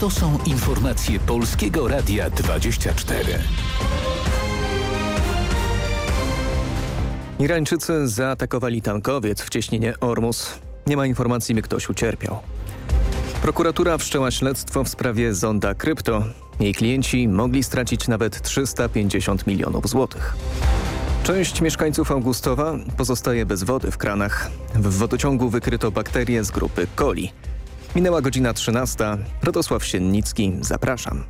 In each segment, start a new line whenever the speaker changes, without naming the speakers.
To są informacje Polskiego Radia 24.
Irańczycy zaatakowali tankowiec w cieśninie Ormus. Nie ma informacji, by ktoś ucierpiał. Prokuratura wszczęła śledztwo w sprawie zonda krypto. Jej klienci mogli stracić nawet 350 milionów złotych. Część mieszkańców Augustowa pozostaje bez wody w kranach. W wodociągu wykryto bakterie z grupy coli. Minęła godzina 13. Radosław Siennicki, zapraszam.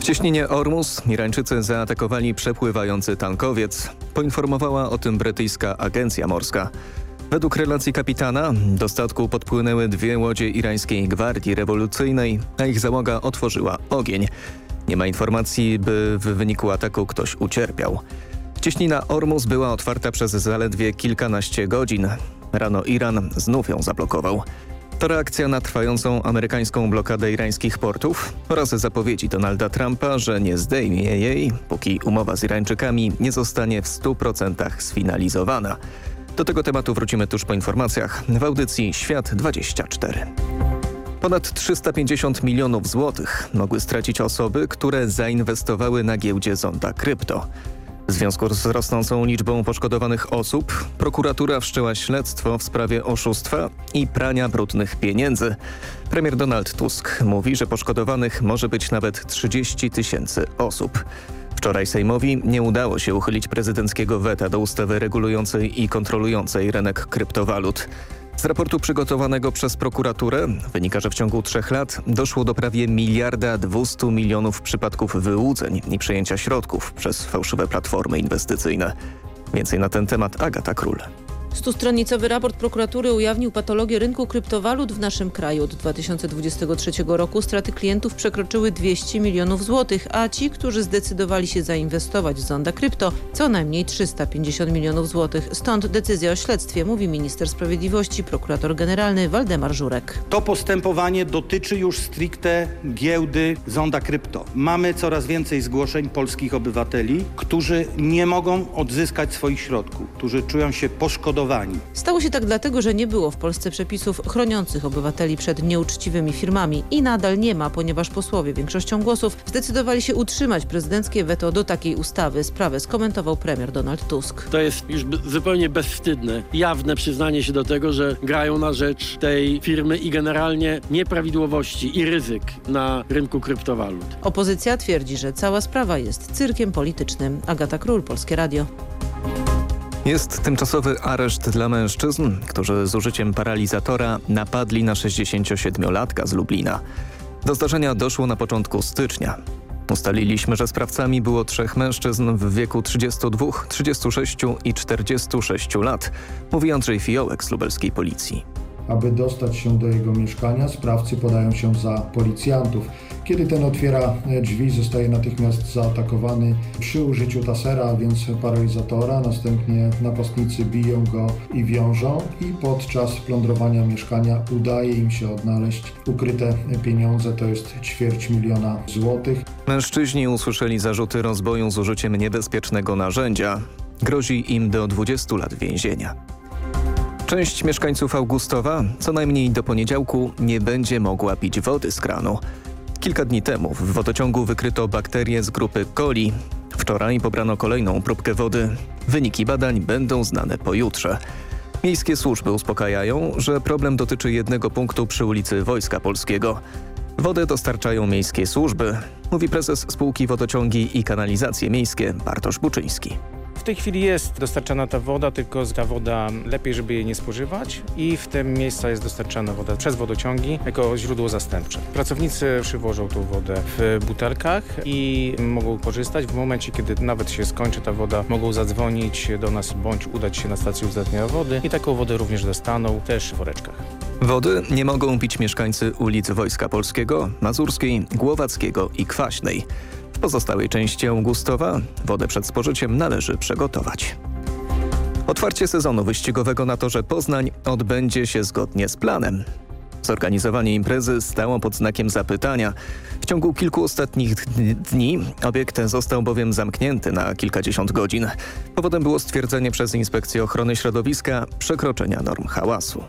W cieśninie Ormus Irańczycy zaatakowali przepływający tankowiec. Poinformowała o tym brytyjska agencja morska. Według relacji kapitana do statku podpłynęły dwie łodzie irańskiej gwardii rewolucyjnej, a ich załoga otworzyła ogień. Nie ma informacji, by w wyniku ataku ktoś ucierpiał. Cieśnina Ormus była otwarta przez zaledwie kilkanaście godzin. Rano Iran znów ją zablokował. To reakcja na trwającą amerykańską blokadę irańskich portów oraz zapowiedzi Donalda Trumpa, że nie zdejmie jej, póki umowa z Irańczykami nie zostanie w 100% sfinalizowana. Do tego tematu wrócimy tuż po informacjach w audycji Świat 24. Ponad 350 milionów złotych mogły stracić osoby, które zainwestowały na giełdzie Zonda Krypto. W związku z rosnącą liczbą poszkodowanych osób, prokuratura wszczęła śledztwo w sprawie oszustwa i prania brudnych pieniędzy. Premier Donald Tusk mówi, że poszkodowanych może być nawet 30 tysięcy osób. Wczoraj Sejmowi nie udało się uchylić prezydenckiego weta do ustawy regulującej i kontrolującej rynek kryptowalut. Z raportu przygotowanego przez prokuraturę wynika, że w ciągu trzech lat doszło do prawie miliarda 200 milionów przypadków wyłudzeń i przejęcia środków przez fałszywe platformy inwestycyjne. Więcej na ten temat Agata Król.
Stustronicowy raport prokuratury ujawnił patologię rynku kryptowalut w naszym kraju. Od 2023 roku straty klientów przekroczyły 200 milionów złotych, a ci, którzy zdecydowali się zainwestować w zonda krypto, co najmniej 350 milionów złotych. Stąd decyzja o śledztwie, mówi minister sprawiedliwości, prokurator generalny Waldemar Żurek.
To postępowanie dotyczy już stricte giełdy zonda krypto. Mamy coraz więcej zgłoszeń polskich obywateli, którzy nie mogą odzyskać swoich środków, którzy czują się poszkodowani
Stało się tak dlatego, że nie było w Polsce przepisów chroniących obywateli przed nieuczciwymi firmami i nadal nie ma, ponieważ posłowie większością głosów zdecydowali się utrzymać prezydenckie weto do takiej ustawy. Sprawę skomentował premier Donald Tusk.
To jest już zupełnie bezwstydne, jawne przyznanie się do tego, że grają na rzecz tej firmy i generalnie nieprawidłowości i ryzyk na rynku kryptowalut.
Opozycja twierdzi, że cała sprawa jest cyrkiem politycznym. Agata Król, Polskie Radio.
Jest tymczasowy areszt dla mężczyzn, którzy z użyciem paralizatora napadli na 67-latka z Lublina. Do zdarzenia doszło na początku stycznia. Ustaliliśmy, że sprawcami było trzech mężczyzn w wieku 32, 36 i 46 lat, mówi Andrzej Fiołek z lubelskiej policji.
Aby dostać się do jego mieszkania, sprawcy podają się za policjantów. Kiedy ten otwiera drzwi, zostaje natychmiast zaatakowany przy użyciu tasera, a więc paralizatora. Następnie napastnicy biją go i wiążą i podczas plądrowania mieszkania udaje im się odnaleźć ukryte pieniądze, to jest ćwierć miliona złotych.
Mężczyźni usłyszeli zarzuty rozboju z użyciem niebezpiecznego narzędzia. Grozi im do 20 lat więzienia. Część mieszkańców Augustowa co najmniej do poniedziałku nie będzie mogła pić wody z kranu. Kilka dni temu w wodociągu wykryto bakterie z grupy coli. Wczoraj pobrano kolejną próbkę wody. Wyniki badań będą znane pojutrze. Miejskie służby uspokajają, że problem dotyczy jednego punktu przy ulicy Wojska Polskiego. Wodę dostarczają miejskie służby, mówi prezes spółki Wodociągi i Kanalizacje Miejskie Bartosz Buczyński.
W tej chwili jest dostarczana ta woda, tylko ta woda lepiej, żeby jej nie spożywać i w tym miejsca jest dostarczana woda przez wodociągi jako źródło zastępcze. Pracownicy przywożą tą wodę w butelkach i mogą korzystać. W momencie, kiedy nawet się skończy ta woda, mogą zadzwonić do nas bądź udać się na stację uzdatniania wody i taką wodę również dostaną też w woreczkach.
Wody nie mogą pić mieszkańcy ulic Wojska Polskiego, Mazurskiej, Głowackiego i Kwaśnej. Pozostałej części Augustowa wodę przed spożyciem należy przygotować. Otwarcie sezonu wyścigowego na torze Poznań odbędzie się zgodnie z planem. Zorganizowanie imprezy stało pod znakiem zapytania. W ciągu kilku ostatnich dni obiekt został bowiem zamknięty na kilkadziesiąt godzin. Powodem było stwierdzenie przez Inspekcję Ochrony Środowiska przekroczenia norm hałasu.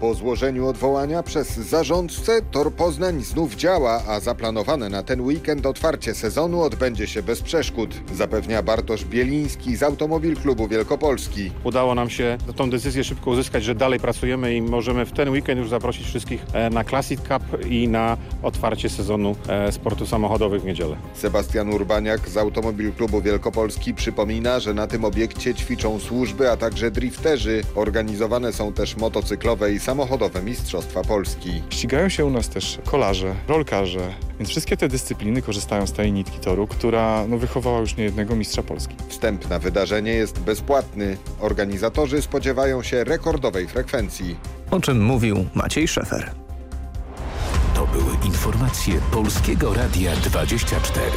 Po złożeniu odwołania przez zarządcę Tor Poznań znów działa, a zaplanowane na ten weekend otwarcie sezonu odbędzie się bez przeszkód, zapewnia Bartosz Bieliński z Automobil Klubu Wielkopolski.
Udało nam się tą decyzję szybko uzyskać, że dalej pracujemy i możemy w ten weekend już zaprosić wszystkich e, na Classic Cup i na otwarcie sezonu e, sportu samochodowych w niedzielę.
Sebastian Urbaniak z Automobil Klubu Wielkopolski przypomina, że na tym obiekcie ćwiczą służby, a także drifterzy. Organizowane są też motocyklowe i samochodowe Mistrzostwa Polski.
Ścigają się u nas też kolarze, rolkarze, więc wszystkie te dyscypliny korzystają z tej nitki toru, która no, wychowała już niejednego mistrza Polski.
Wstęp na wydarzenie jest bezpłatny. Organizatorzy spodziewają się rekordowej frekwencji.
O czym mówił Maciej Szefer.
To były informacje Polskiego Radia 24.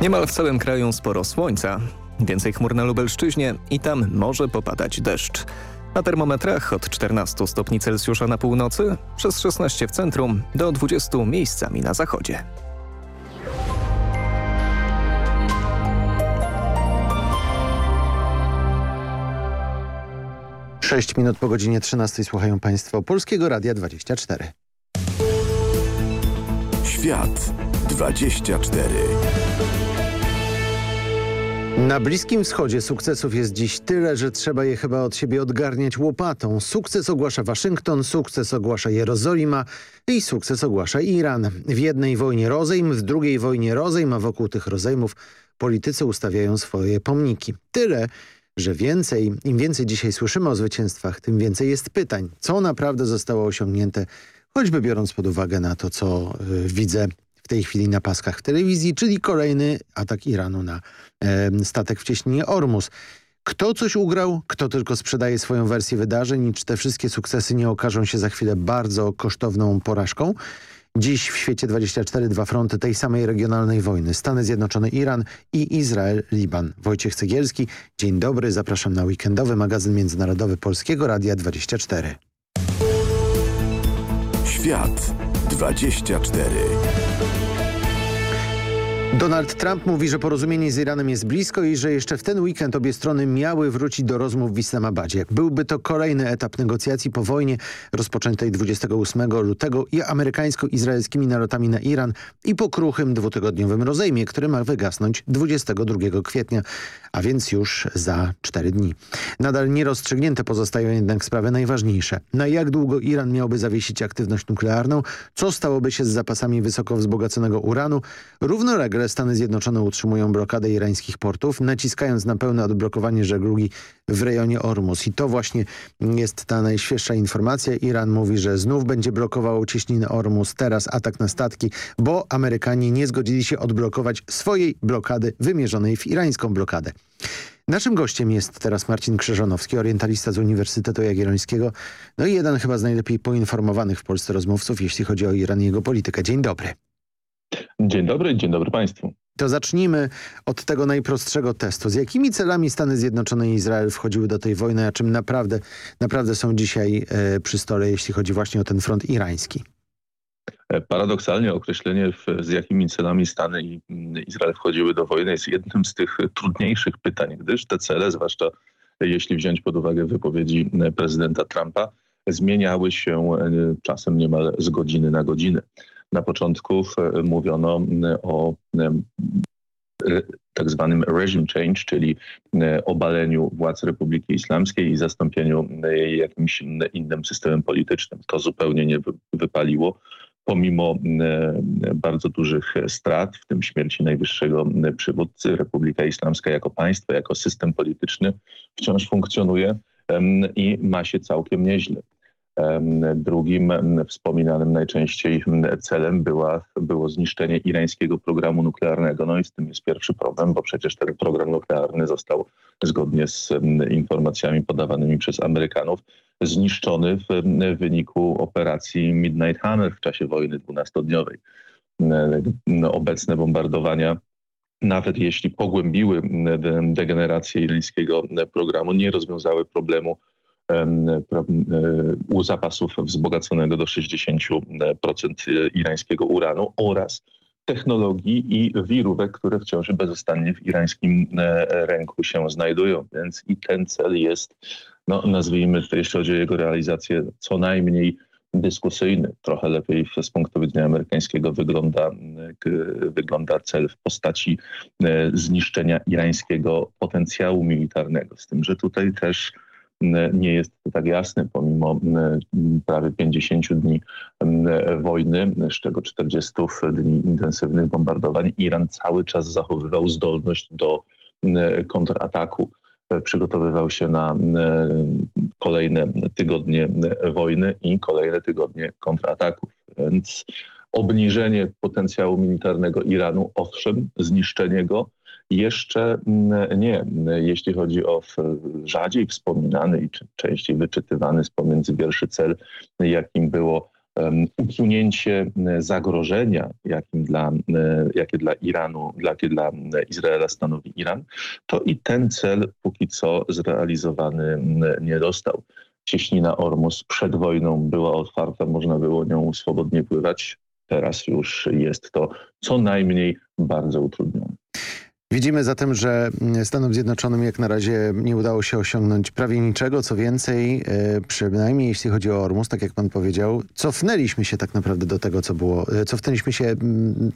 Niemal w całym kraju sporo słońca. Więcej chmur na Lubelszczyźnie i tam może popadać deszcz. Na termometrach od 14 stopni Celsjusza na północy, przez 16 w centrum, do 20 miejscami na zachodzie.
Sześć minut po godzinie 13 słuchają Państwo Polskiego Radia 24.
Świat 24.
Na Bliskim Wschodzie sukcesów jest dziś tyle, że trzeba je chyba od siebie odgarniać łopatą. Sukces ogłasza Waszyngton, sukces ogłasza Jerozolima i sukces ogłasza Iran. W jednej wojnie rozejm, w drugiej wojnie rozejm, a wokół tych rozejmów politycy ustawiają swoje pomniki. Tyle, że więcej, im więcej dzisiaj słyszymy o zwycięstwach, tym więcej jest pytań. Co naprawdę zostało osiągnięte, choćby biorąc pod uwagę na to, co y, widzę tej chwili na paskach w telewizji, czyli kolejny atak Iranu na e, statek w cieśninie Ormus. Kto coś ugrał, kto tylko sprzedaje swoją wersję wydarzeń i czy te wszystkie sukcesy nie okażą się za chwilę bardzo kosztowną porażką? Dziś w świecie 24 dwa fronty tej samej regionalnej wojny. Stany Zjednoczone, Iran i Izrael, Liban. Wojciech Cegielski, dzień dobry, zapraszam na weekendowy magazyn międzynarodowy Polskiego Radia 24.
Świat 24.
Donald Trump mówi, że porozumienie z Iranem jest blisko i że jeszcze w ten weekend obie strony miały wrócić do rozmów w Islamabadzie. Byłby to kolejny etap negocjacji po wojnie rozpoczętej 28 lutego i amerykańsko-izraelskimi nalotami na Iran i po kruchym dwutygodniowym rozejmie, który ma wygasnąć 22 kwietnia, a więc już za cztery dni. Nadal nierozstrzygnięte pozostają jednak sprawy najważniejsze. Na jak długo Iran miałby zawiesić aktywność nuklearną? Co stałoby się z zapasami wysoko wzbogaconego uranu? Równolegle Stany Zjednoczone utrzymują blokadę irańskich portów, naciskając na pełne odblokowanie żeglugi w rejonie Ormus. I to właśnie jest ta najświeższa informacja. Iran mówi, że znów będzie blokował cieśninę Ormus, teraz atak na statki, bo Amerykanie nie zgodzili się odblokować swojej blokady wymierzonej w irańską blokadę. Naszym gościem jest teraz Marcin Krzyżanowski, orientalista z Uniwersytetu Jagiellońskiego, no i jeden chyba z najlepiej poinformowanych w Polsce rozmówców, jeśli chodzi o Iran i jego politykę. Dzień dobry.
Dzień dobry, dzień dobry Państwu.
To zacznijmy od tego najprostszego testu. Z jakimi celami Stany Zjednoczone i Izrael wchodziły do tej wojny, a czym naprawdę, naprawdę są dzisiaj e, przy stole, jeśli chodzi właśnie o ten front irański?
Paradoksalnie określenie, z jakimi celami Stany i Izrael wchodziły do wojny jest jednym z tych trudniejszych pytań, gdyż te cele, zwłaszcza jeśli wziąć pod uwagę wypowiedzi prezydenta Trumpa, zmieniały się czasem niemal z godziny na godzinę. Na początku mówiono o tak zwanym regime change, czyli obaleniu władz Republiki Islamskiej i zastąpieniu jakimś innym systemem politycznym. To zupełnie nie wypaliło pomimo bardzo dużych strat, w tym śmierci najwyższego przywódcy, Republika Islamska jako państwo, jako system polityczny wciąż funkcjonuje i ma się całkiem nieźle. Drugim wspominanym najczęściej celem była, było zniszczenie irańskiego programu nuklearnego. No i z tym jest pierwszy problem, bo przecież ten program nuklearny został zgodnie z informacjami podawanymi przez Amerykanów zniszczony w wyniku operacji Midnight Hammer w czasie wojny dwunastodniowej. obecne bombardowania nawet jeśli pogłębiły degenerację irańskiego programu, nie rozwiązały problemu u zapasów wzbogaconego do 60% irańskiego uranu oraz technologii i wirówek, które wciąż bezustannie w irańskim ręku się znajdują. Więc i ten cel jest, no, nazwijmy to, jeśli chodzi o jego realizację, co najmniej dyskusyjny. Trochę lepiej z punktu widzenia amerykańskiego wygląda, wygląda cel w postaci e, zniszczenia irańskiego potencjału militarnego. Z tym, że tutaj też nie jest tak jasne, pomimo prawie 50 dni wojny, z czego 40 dni intensywnych bombardowań, Iran cały czas zachowywał zdolność do kontrataku przygotowywał się na kolejne tygodnie wojny i kolejne tygodnie kontrataków. Więc obniżenie potencjału militarnego Iranu, owszem, zniszczenie go, jeszcze nie. Jeśli chodzi o rzadziej wspominany i częściej wyczytywany z pomiędzy wierszy cel, jakim było usunięcie zagrożenia, jakim dla, jakie dla Iranu, jakie dla Izraela stanowi Iran, to i ten cel póki co zrealizowany nie dostał. Cieśnina Ormus przed wojną była otwarta, można było nią swobodnie pływać. Teraz już jest to co najmniej bardzo utrudnione.
Widzimy zatem, że Stanom Zjednoczonym jak na razie nie udało się osiągnąć prawie niczego. Co więcej, e, przynajmniej jeśli chodzi o Ormus, tak jak pan powiedział, cofnęliśmy się tak naprawdę do tego, co było. E, cofnęliśmy się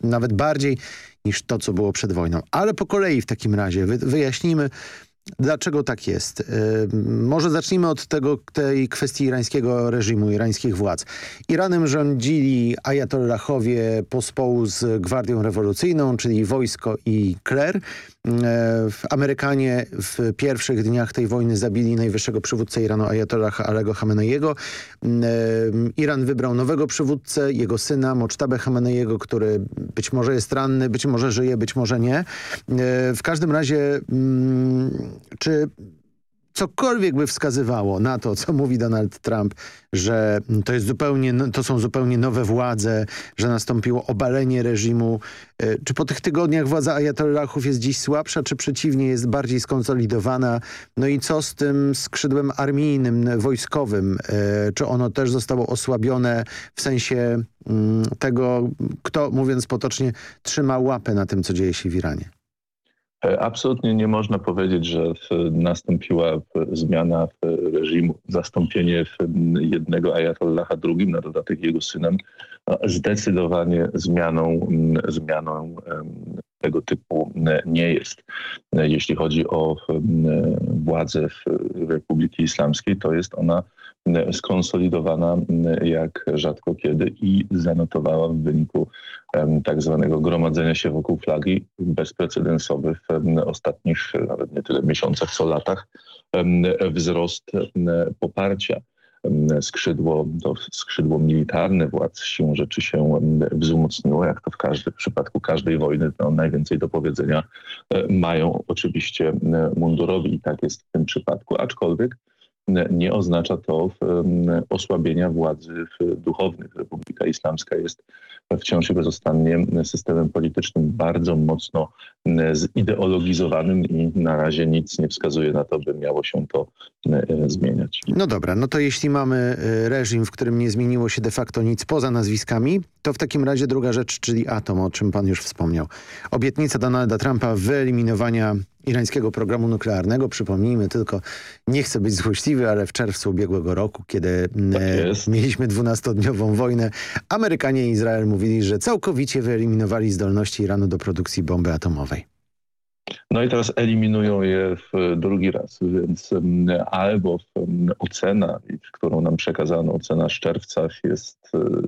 nawet bardziej niż to, co było przed wojną. Ale po kolei w takim razie wyjaśnijmy, Dlaczego tak jest? Y, może zacznijmy od tego, tej kwestii irańskiego reżimu, irańskich władz. Iranem rządzili ajatollahowie pospołu z Gwardią Rewolucyjną, czyli wojsko i kler. E, Amerykanie w pierwszych dniach tej wojny zabili najwyższego przywódcę Iranu Ayatollah Alego Khameneiego. E, Iran wybrał nowego przywódcę, jego syna Mocztabę Khameneiego, który być może jest ranny, być może żyje, być może nie. E, w każdym razie mm, czy cokolwiek by wskazywało na to, co mówi Donald Trump, że to, jest zupełnie, to są zupełnie nowe władze, że nastąpiło obalenie reżimu. E, czy po tych tygodniach władza Ayatollahów jest dziś słabsza, czy przeciwnie jest bardziej skonsolidowana? No i co z tym skrzydłem armijnym, wojskowym? E, czy ono też zostało osłabione w sensie mm, tego, kto, mówiąc potocznie, trzyma łapę na tym, co dzieje się w Iranie?
E, absolutnie nie można powiedzieć, że nastąpiła zmiana reżimu, zastąpienie jednego ayatollaha drugim, na dodatek jego synem, zdecydowanie zmianą, zmianą tego typu nie jest. Jeśli chodzi o władzę w Republiki Islamskiej, to jest ona skonsolidowana jak rzadko kiedy i zanotowała w wyniku tak zwanego gromadzenia się wokół flagi bezprecedensowy w ostatnich nawet nie tyle miesiącach, co latach wzrost poparcia. Skrzydło, to skrzydło militarne władz siłą rzeczy się wzmocniło, jak to w, każdy, w przypadku każdej wojny, no, najwięcej do powiedzenia e, mają oczywiście mundurowi. I tak jest w tym przypadku, aczkolwiek nie oznacza to osłabienia władzy duchownych. Republika Islamska jest wciąż i bezostannie systemem politycznym bardzo mocno zideologizowanym i na razie nic nie wskazuje na to, by miało się to zmieniać.
No dobra, no to jeśli mamy e, reżim, w którym nie zmieniło się de facto nic poza nazwiskami, to w takim razie druga rzecz, czyli atom, o czym pan już wspomniał. Obietnica Donalda Trumpa wyeliminowania irańskiego programu nuklearnego. Przypomnijmy tylko, nie chcę być złośliwy, ale w czerwcu ubiegłego roku, kiedy tak mieliśmy 12-dniową wojnę, Amerykanie i Izrael mówili, że całkowicie wyeliminowali zdolności Iranu do produkcji bomby atomowej.
No i teraz eliminują je w drugi raz, więc albo ocena, którą nam przekazano, ocena z czerwca jest e,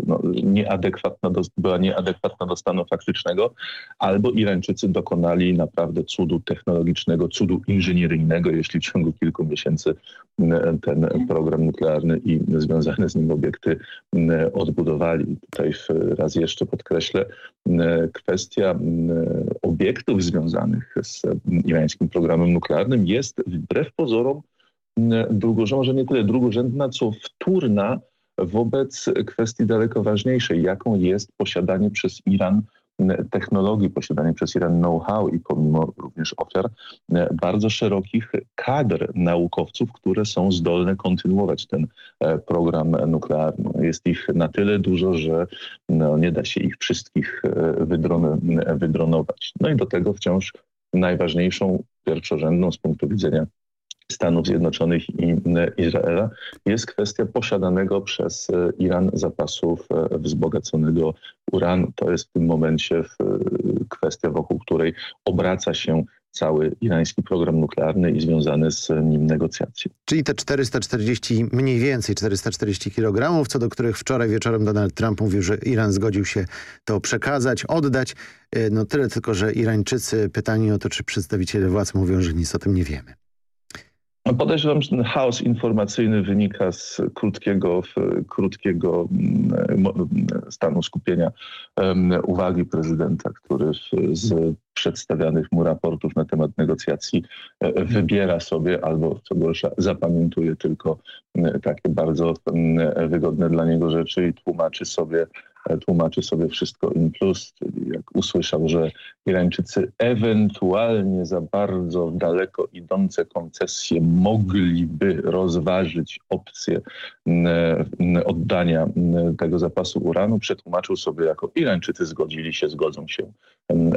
no, nieadekwatna do, była nieadekwatna do stanu faktycznego, albo Irańczycy dokonali naprawdę cudu technologicznego, cudu inżynieryjnego, jeśli w ciągu kilku miesięcy ten program nuklearny i związane z nim obiekty odbudowali. Tutaj raz jeszcze podkreślę, kwestia obiektów związanych z irańskim programem nuklearnym jest wbrew pozorom drugorzędna, może nie tyle drugorzędna, co wtórna wobec kwestii daleko ważniejszej, jaką jest posiadanie przez Iran technologii, posiadanie przez Iran know-how i pomimo również ofiar bardzo szerokich kadr naukowców, które są zdolne kontynuować ten e, program nuklearny. Jest ich na tyle dużo, że no, nie da się ich wszystkich e, wydron wydronować. No i do tego wciąż najważniejszą, pierwszorzędną z punktu widzenia Stanów Zjednoczonych i Izraela jest kwestia posiadanego przez e, Iran zapasów e, wzbogaconego uranu. To jest w tym momencie e, kwestia, wokół której obraca się cały irański program nuklearny i związane z nim negocjacje.
Czyli te 440, mniej więcej 440 kg, co do których wczoraj wieczorem Donald Trump mówił, że Iran zgodził się to przekazać, oddać. No tyle tylko, że Irańczycy pytani o to, czy przedstawiciele władz mówią, że nic o tym nie wiemy.
Podejrzewam, że ten chaos informacyjny wynika z krótkiego, krótkiego mm, stanu skupienia uwagi prezydenta, który z przedstawianych mu raportów na temat negocjacji e, wybiera sobie albo co gorsza zapamiętuje tylko takie bardzo wygodne dla niego rzeczy i tłumaczy sobie tłumaczy sobie wszystko in plus, czyli jak usłyszał, że Irańczycy ewentualnie za bardzo daleko idące koncesje mogliby rozważyć opcję oddania tego zapasu uranu, przetłumaczył sobie jako Irańczycy zgodzili się, zgodzą się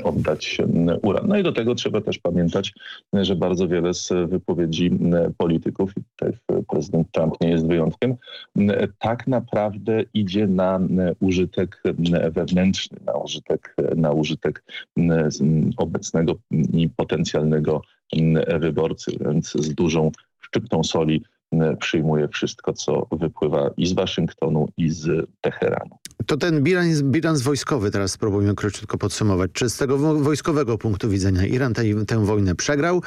oddać uran. No i do tego trzeba też pamiętać, że bardzo wiele z wypowiedzi polityków, i tutaj prezydent Trump nie jest wyjątkiem, tak naprawdę idzie na użytek wewnętrzny, na użytek, na użytek obecnego i potencjalnego wyborcy, więc z dużą szczyptą soli przyjmuje wszystko, co wypływa i z Waszyngtonu, i z Teheranu.
To ten bilans, bilans wojskowy teraz spróbujmy króciutko podsumować. Czy z tego wojskowego punktu widzenia Iran tę, tę wojnę przegrał?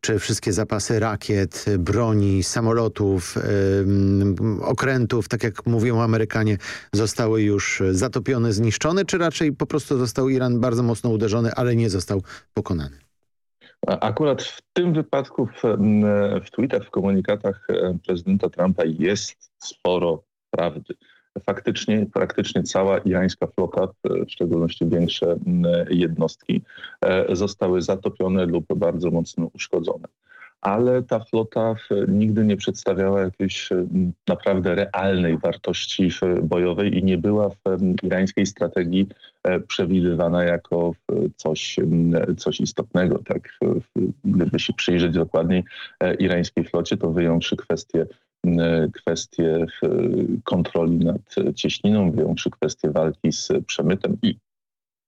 Czy wszystkie zapasy rakiet, broni, samolotów, yy, okrętów, tak jak mówią Amerykanie, zostały już zatopione, zniszczone? Czy raczej po prostu został Iran bardzo mocno uderzony, ale nie został pokonany?
Akurat w tym wypadku w, w tweetach, w komunikatach e, prezydenta Trumpa jest sporo prawdy. Faktycznie, praktycznie cała irańska flota, w szczególności większe jednostki, e, zostały zatopione lub bardzo mocno uszkodzone ale ta flota nigdy nie przedstawiała jakiejś naprawdę realnej wartości bojowej i nie była w irańskiej strategii e, przewidywana jako coś, coś istotnego. Tak? Gdyby się przyjrzeć dokładniej e, irańskiej flocie, to wyjąwszy kwestie kwestie kontroli nad cieśniną, wyjąwszy kwestie walki z przemytem i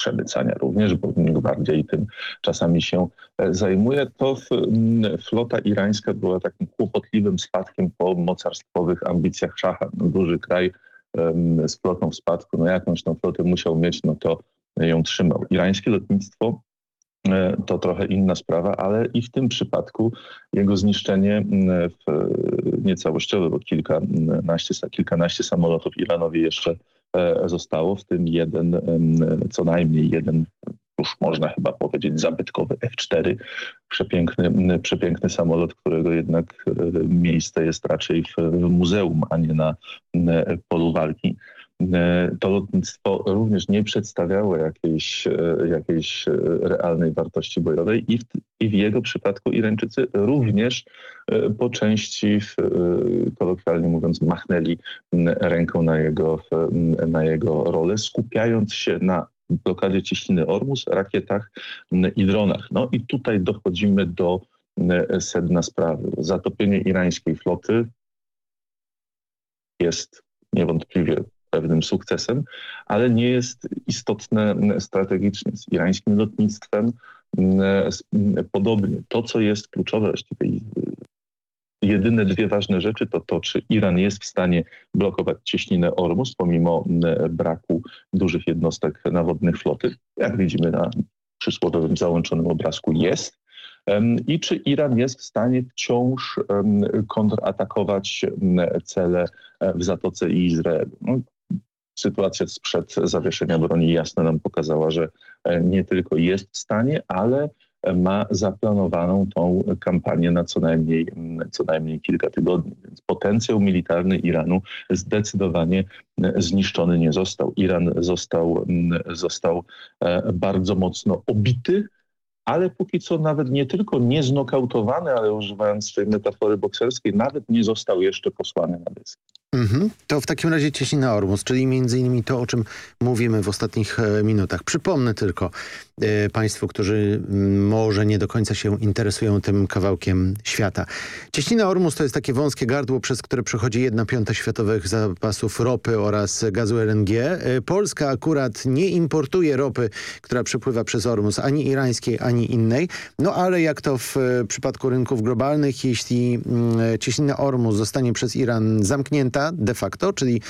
przemycania również, bo bardziej tym czasami się e, zajmuje, to flota irańska była takim kłopotliwym spadkiem po mocarstwowych ambicjach szacha. No, duży kraj z flotą w spadku, no jakąś tą flotę musiał mieć, no to ją trzymał. Irańskie lotnictwo e, to trochę inna sprawa, ale i w tym przypadku jego zniszczenie niecałościowe, bo kilkanaście, kilkanaście samolotów Iranowi jeszcze zostało, w tym jeden, co najmniej jeden, już można chyba powiedzieć, zabytkowy F-4, przepiękny, przepiękny samolot, którego jednak e, miejsce jest raczej w, w muzeum, a nie na polu walki. E, to lotnictwo również nie przedstawiało jakiejś, jakiejś realnej wartości bojowej i w, i w jego przypadku Irańczycy również po części, kolokwialnie mówiąc, machnęli ręką na jego, na jego rolę, skupiając się na blokadzie cieśniny Ormus, rakietach i dronach. No i tutaj dochodzimy do sedna sprawy. Zatopienie irańskiej floty jest niewątpliwie pewnym sukcesem, ale nie jest istotne strategicznie. Z irańskim lotnictwem podobnie. To, co jest kluczowe, właściwie jedyne dwie ważne rzeczy to to, czy Iran jest w stanie blokować cieśninę Ormus pomimo braku dużych jednostek nawodnych floty. Jak widzimy na przysłowiowym załączonym obrazku jest. I czy Iran jest w stanie wciąż kontratakować cele e, w Zatoce i Izraelu. No, sytuacja sprzed zawieszenia broni jasno nam pokazała, że e, nie tylko jest w stanie, ale ma zaplanowaną tą kampanię na co najmniej, co najmniej kilka tygodni. Więc potencjał militarny Iranu zdecydowanie zniszczony nie został. Iran został, został bardzo mocno obity, ale póki co nawet nie tylko nie znokautowany, ale używając tej metafory bokserskiej, nawet nie został jeszcze posłany na dysk.
Mhm. To w takim razie cieśnina Ormus, czyli między innymi to, o czym mówimy w ostatnich e, minutach. Przypomnę tylko e, Państwu, którzy m, może nie do końca się interesują tym kawałkiem świata. Cieśnina Ormus to jest takie wąskie gardło, przez które przechodzi jedna piąta światowych zapasów ropy oraz gazu LNG. E, Polska akurat nie importuje ropy, która przepływa przez Ormus, ani irańskiej, ani innej. No ale jak to w e, przypadku rynków globalnych, jeśli mm, cieśnina Ormus zostanie przez Iran zamknięta, de facto, czyli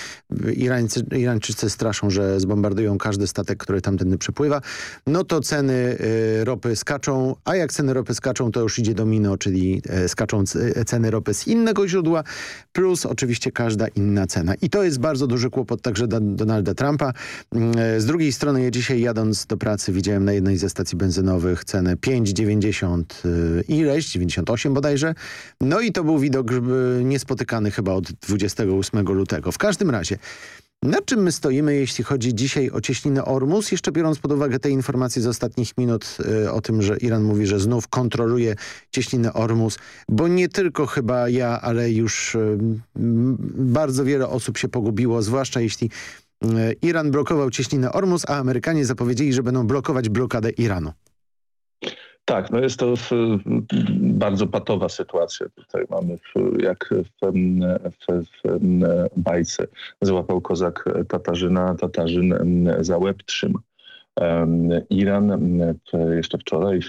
Irańcy, Irańczycy straszą, że zbombardują każdy statek, który tamtędy przepływa, no to ceny ropy skaczą, a jak ceny ropy skaczą, to już idzie domino, czyli skaczą ceny ropy z innego źródła, plus oczywiście każda inna cena. I to jest bardzo duży kłopot także dla Donalda Trumpa. Y, z drugiej strony ja dzisiaj jadąc do pracy widziałem na jednej ze stacji benzynowych cenę 5,90 ileś, 98 bodajże. No i to był widok niespotykany chyba od 28 8 lutego. W każdym razie, na czym my stoimy, jeśli chodzi dzisiaj o cieśninę Ormus? Jeszcze biorąc pod uwagę te informacje z ostatnich minut y, o tym, że Iran mówi, że znów kontroluje cieśninę Ormus, bo nie tylko chyba ja, ale już y, bardzo wiele osób się pogubiło, zwłaszcza jeśli y, Iran blokował cieśninę Ormus, a Amerykanie zapowiedzieli, że będą blokować blokadę Iranu.
Tak, no jest to bardzo patowa sytuacja. Tutaj mamy w, jak w, w, w bajce złapał kozak Tatarzyna, Tatarzyn za łeb trzyma. Iran jeszcze wczoraj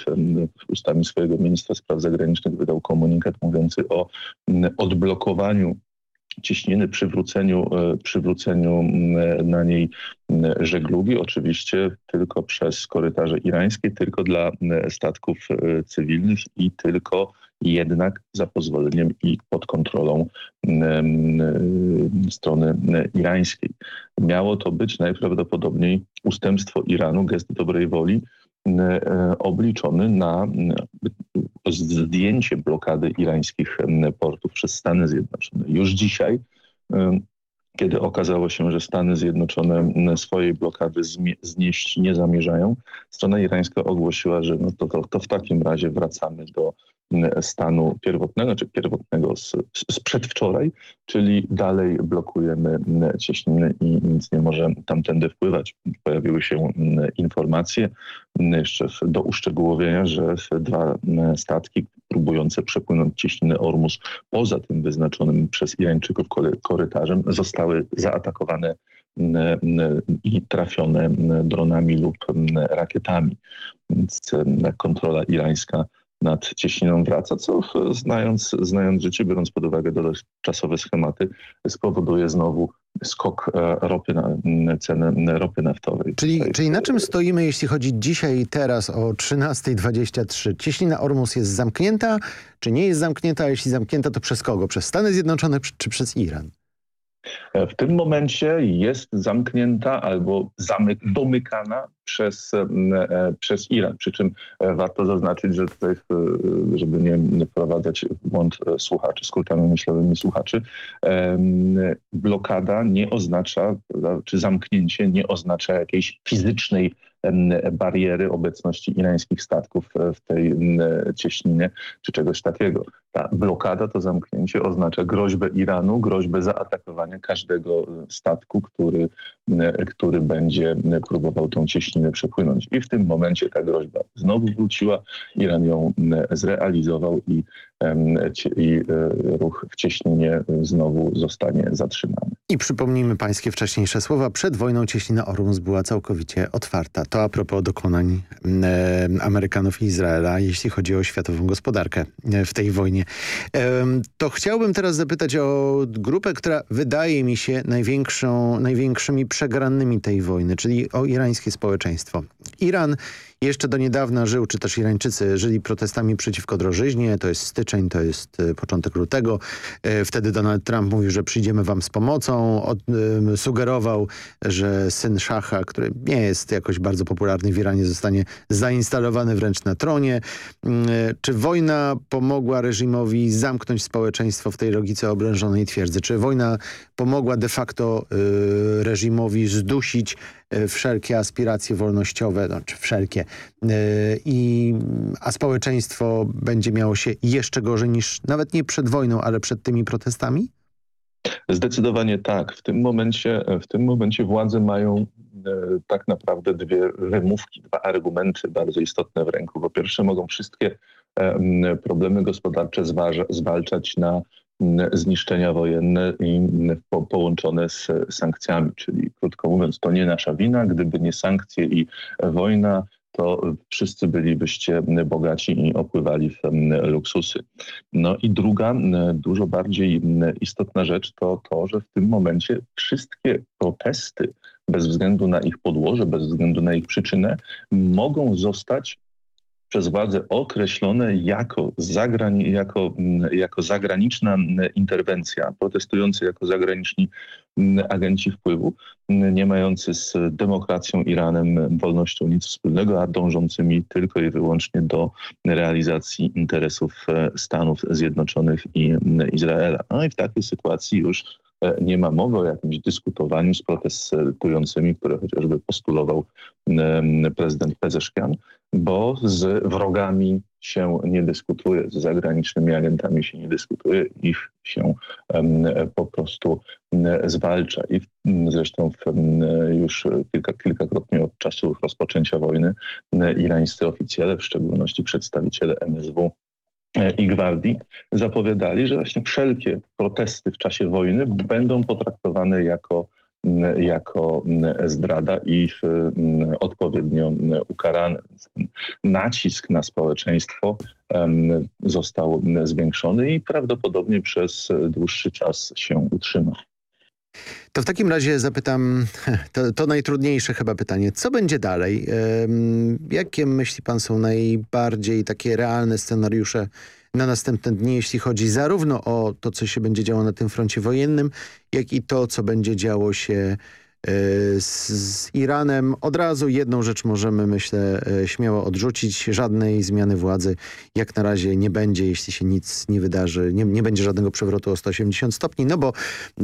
ustami swojego ministra spraw zagranicznych wydał komunikat mówiący o odblokowaniu ciśniny, przywróceniu, e, przywróceniu na niej żeglugi, oczywiście tylko przez korytarze irańskie, tylko dla statków e, cywilnych i tylko jednak za pozwoleniem i pod kontrolą strony irańskiej. Miało to być najprawdopodobniej ustępstwo Iranu, gest dobrej woli, obliczony na zdjęcie blokady irańskich portów przez Stany Zjednoczone. Już dzisiaj, kiedy okazało się, że Stany Zjednoczone swojej blokady znieść nie zamierzają, strona irańska ogłosiła, że no to, to, to w takim razie wracamy do stanu pierwotnego, czy pierwotnego z, z przedwczoraj, czyli dalej blokujemy cieśniny i nic nie może tamtędy wpływać. Pojawiły się informacje jeszcze do uszczegółowienia, że dwa statki próbujące przepłynąć cieśniny Ormus poza tym wyznaczonym przez Irańczyków korytarzem zostały zaatakowane i trafione dronami lub rakietami. Więc kontrola irańska nad cieśniną wraca, co znając, znając życie, biorąc pod uwagę dotychczasowe schematy, spowoduje znowu skok e, ropy na cenę ropy naftowej.
Czyli, czyli na czym stoimy, jeśli chodzi dzisiaj i teraz o 13.23? Cieśnina Ormus jest zamknięta, czy nie jest zamknięta? A jeśli zamknięta, to przez kogo? Przez Stany Zjednoczone czy przez Iran?
E, w tym momencie jest zamknięta albo zamyk, domykana przez, e, przez Iran. Przy czym e, warto zaznaczyć, że tutaj, żeby nie wprowadzać błąd słuchaczy, skrótami myślowymi słuchaczy, blokada nie oznacza, czy zamknięcie nie oznacza jakiejś fizycznej bariery obecności irańskich statków w tej cieśninie czy czegoś takiego. Ta blokada, to zamknięcie oznacza groźbę Iranu, groźbę zaatakowania każdego statku, który, który będzie próbował tą cieśninę przepłynąć. I w tym momencie ta groźba znowu wróciła, Iran ją zrealizował i, i e, ruch w cieśninie znowu zostanie zatrzymany.
I przypomnijmy pańskie wcześniejsze słowa. Przed wojną cieśnina Ormus była całkowicie otwarta. To a propos dokonań e, Amerykanów i Izraela, jeśli chodzi o światową gospodarkę e, w tej wojnie. E, to chciałbym teraz zapytać o grupę, która wydaje mi się największą, największymi przegranymi tej wojny, czyli o irańskie społeczeństwo. Iran jeszcze do niedawna żył, czy też Irańczycy żyli protestami przeciwko drożyźnie. To jest styczeń, to jest e, początek lutego. E, wtedy Donald Trump mówił, że przyjdziemy wam z pomocą. Od, sugerował, że syn Szacha, który nie jest jakoś bardzo popularny w Iranie, zostanie zainstalowany wręcz na tronie. Mm, czy wojna pomogła reżimowi zamknąć społeczeństwo w tej logice obrężonej twierdzy? Czy wojna pomogła de facto reżimowi zdusić wszelkie aspiracje wolnościowe, znaczy wszelkie, y, i, a społeczeństwo będzie miało się jeszcze gorzej niż nawet nie przed wojną, ale przed tymi protestami?
Zdecydowanie tak. W tym momencie, w tym momencie władze mają e, tak naprawdę dwie wymówki, dwa argumenty bardzo istotne w ręku. Po pierwsze mogą wszystkie e, problemy gospodarcze zwalczać na zniszczenia wojenne i po, połączone z sankcjami, czyli krótko mówiąc to nie nasza wina, gdyby nie sankcje i wojna, to wszyscy bylibyście bogaci i opływali w luksusy. No i druga, dużo bardziej istotna rzecz to to, że w tym momencie wszystkie protesty, bez względu na ich podłoże, bez względu na ich przyczynę, mogą zostać przez władze określone jako, zagrani jako, mm, jako zagraniczna mm, interwencja, protestujący jako zagraniczni mm, agenci wpływu, nie mający z demokracją, Iranem, wolnością nic wspólnego, a dążącymi tylko i wyłącznie do realizacji interesów e, Stanów Zjednoczonych i Izraela. No i w takiej sytuacji już nie ma mowy o jakimś dyskutowaniu z protestującymi, które chociażby postulował prezydent Pezeszkian, bo z wrogami się nie dyskutuje, z zagranicznymi agentami się nie dyskutuje, ich się po prostu zwalcza. I zresztą już kilka, kilkakrotnie od czasu rozpoczęcia wojny irańscy oficjele, w szczególności przedstawiciele MSW e, i gwardii zapowiadali, że właśnie wszelkie protesty w czasie wojny będą potraktowane jako jako zdrada i odpowiednio ukarane. Nacisk na społeczeństwo został zwiększony i prawdopodobnie przez dłuższy czas się utrzyma.
To w takim razie zapytam to, to, najtrudniejsze chyba pytanie. Co będzie dalej? Jakie myśli pan są najbardziej takie realne scenariusze na następne dni, jeśli chodzi zarówno o to, co się będzie działo na tym froncie wojennym, jak i to, co będzie działo się z, z, Iranem. Od razu jedną rzecz możemy, myślę, e, śmiało odrzucić. Żadnej zmiany władzy jak na razie nie będzie, jeśli się nic nie wydarzy. Nie, nie będzie żadnego przewrotu o 180 stopni, no bo, e,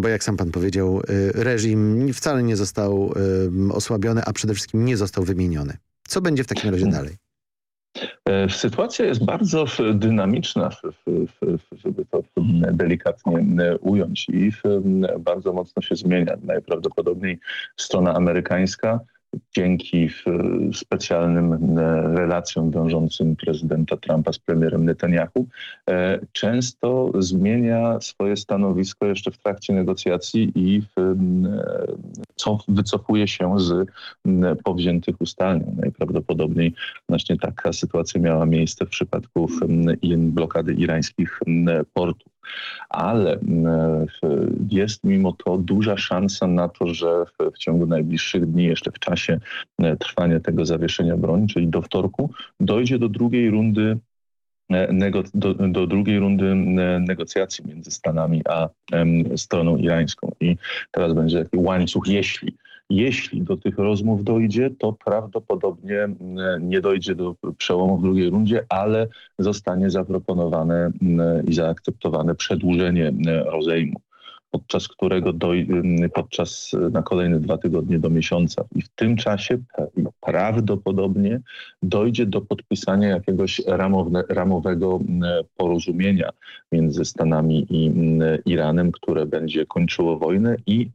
bo jak sam pan powiedział, reżim wcale nie został osłabiony, a przede wszystkim nie został wymieniony. Co będzie w takim razie dalej?
E, sytuacja jest bardzo dynamiczna, żeby to delikatnie ująć i bardzo mocno się zmienia. Najprawdopodobniej strona amerykańska dzięki specjalnym e, relacjom wiążącym prezydenta Trumpa z premierem Netanyahu, e, często zmienia swoje stanowisko jeszcze w trakcie negocjacji i e, wycofuje się z powziętych ustaleń. Najprawdopodobniej właśnie taka sytuacja miała miejsce w przypadku blokady irańskich portów ale jest mimo to duża szansa na to, że w, ciągu najbliższych dni, jeszcze w czasie trwania tego zawieszenia broni, czyli do wtorku, dojdzie do drugiej rundy do, do, drugiej rundy negocjacji między Stanami a stroną irańską. I teraz będzie taki łańcuch, jeśli jeśli do tych rozmów dojdzie, to prawdopodobnie mm, nie dojdzie do przełomu w drugiej rundzie, ale zostanie zaproponowane mm, i zaakceptowane przedłużenie mm, rozejmu podczas którego doj, podczas na kolejne dwa tygodnie do miesiąca. I w tym czasie prawdopodobnie dojdzie do podpisania jakiegoś ramowne, ramowego porozumienia między Stanami i Iranem, które będzie kończyło wojnę i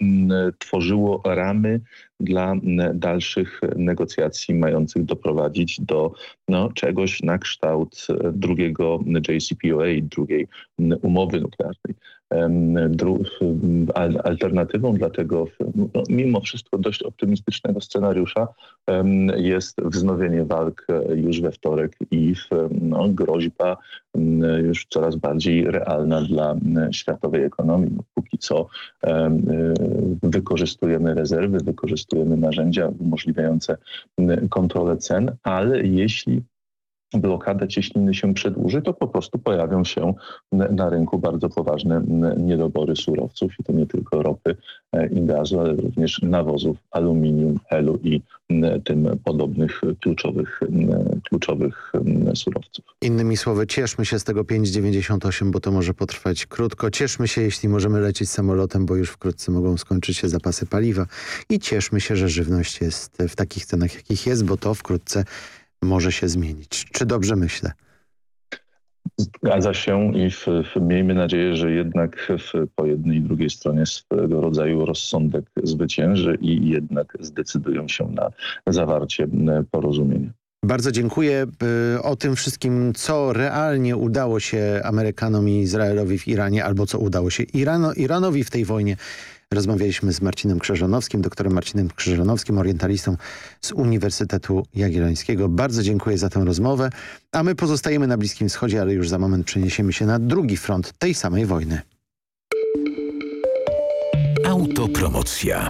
tworzyło ramy dla dalszych negocjacji mających doprowadzić do no, czegoś na kształt drugiego JCPOA, drugiej umowy nuklearnej. Alternatywą dla tego, no, mimo wszystko dość optymistycznego scenariusza, jest wznowienie walk już we wtorek i no, groźba już coraz bardziej realna dla światowej ekonomii. No, póki co wykorzystujemy rezerwy, wykorzystujemy narzędzia umożliwiające kontrolę cen, ale jeśli blokada cieśniny się przedłuży, to po prostu pojawią się na rynku bardzo poważne niedobory surowców i to nie tylko ropy e, i gazu, ale również nawozów, aluminium, helu i tym podobnych kluczowych, kluczowych surowców.
Innymi słowy, cieszmy się z tego 5,98, bo to może potrwać krótko. Cieszmy się, jeśli możemy lecieć samolotem, bo już wkrótce mogą skończyć się zapasy paliwa i cieszmy się, że żywność jest w takich cenach, jakich jest, bo to wkrótce może się zmienić. Czy dobrze myślę?
Zgadza się i w, w, miejmy nadzieję, że jednak w, po jednej i drugiej stronie swego rodzaju rozsądek zwycięży i jednak zdecydują się na zawarcie porozumienia.
Bardzo dziękuję. Y, o tym wszystkim, co realnie udało się Amerykanom i Izraelowi w Iranie, albo co udało się Irano, Iranowi w tej wojnie, Rozmawialiśmy z Marcinem Krzyżanowskim, doktorem Marcinem Krzyżanowskim, orientalistą z Uniwersytetu Jagiellońskiego. Bardzo dziękuję za tę rozmowę, a my pozostajemy na Bliskim Wschodzie, ale już za moment przeniesiemy się na drugi front tej samej wojny.
Autopromocja.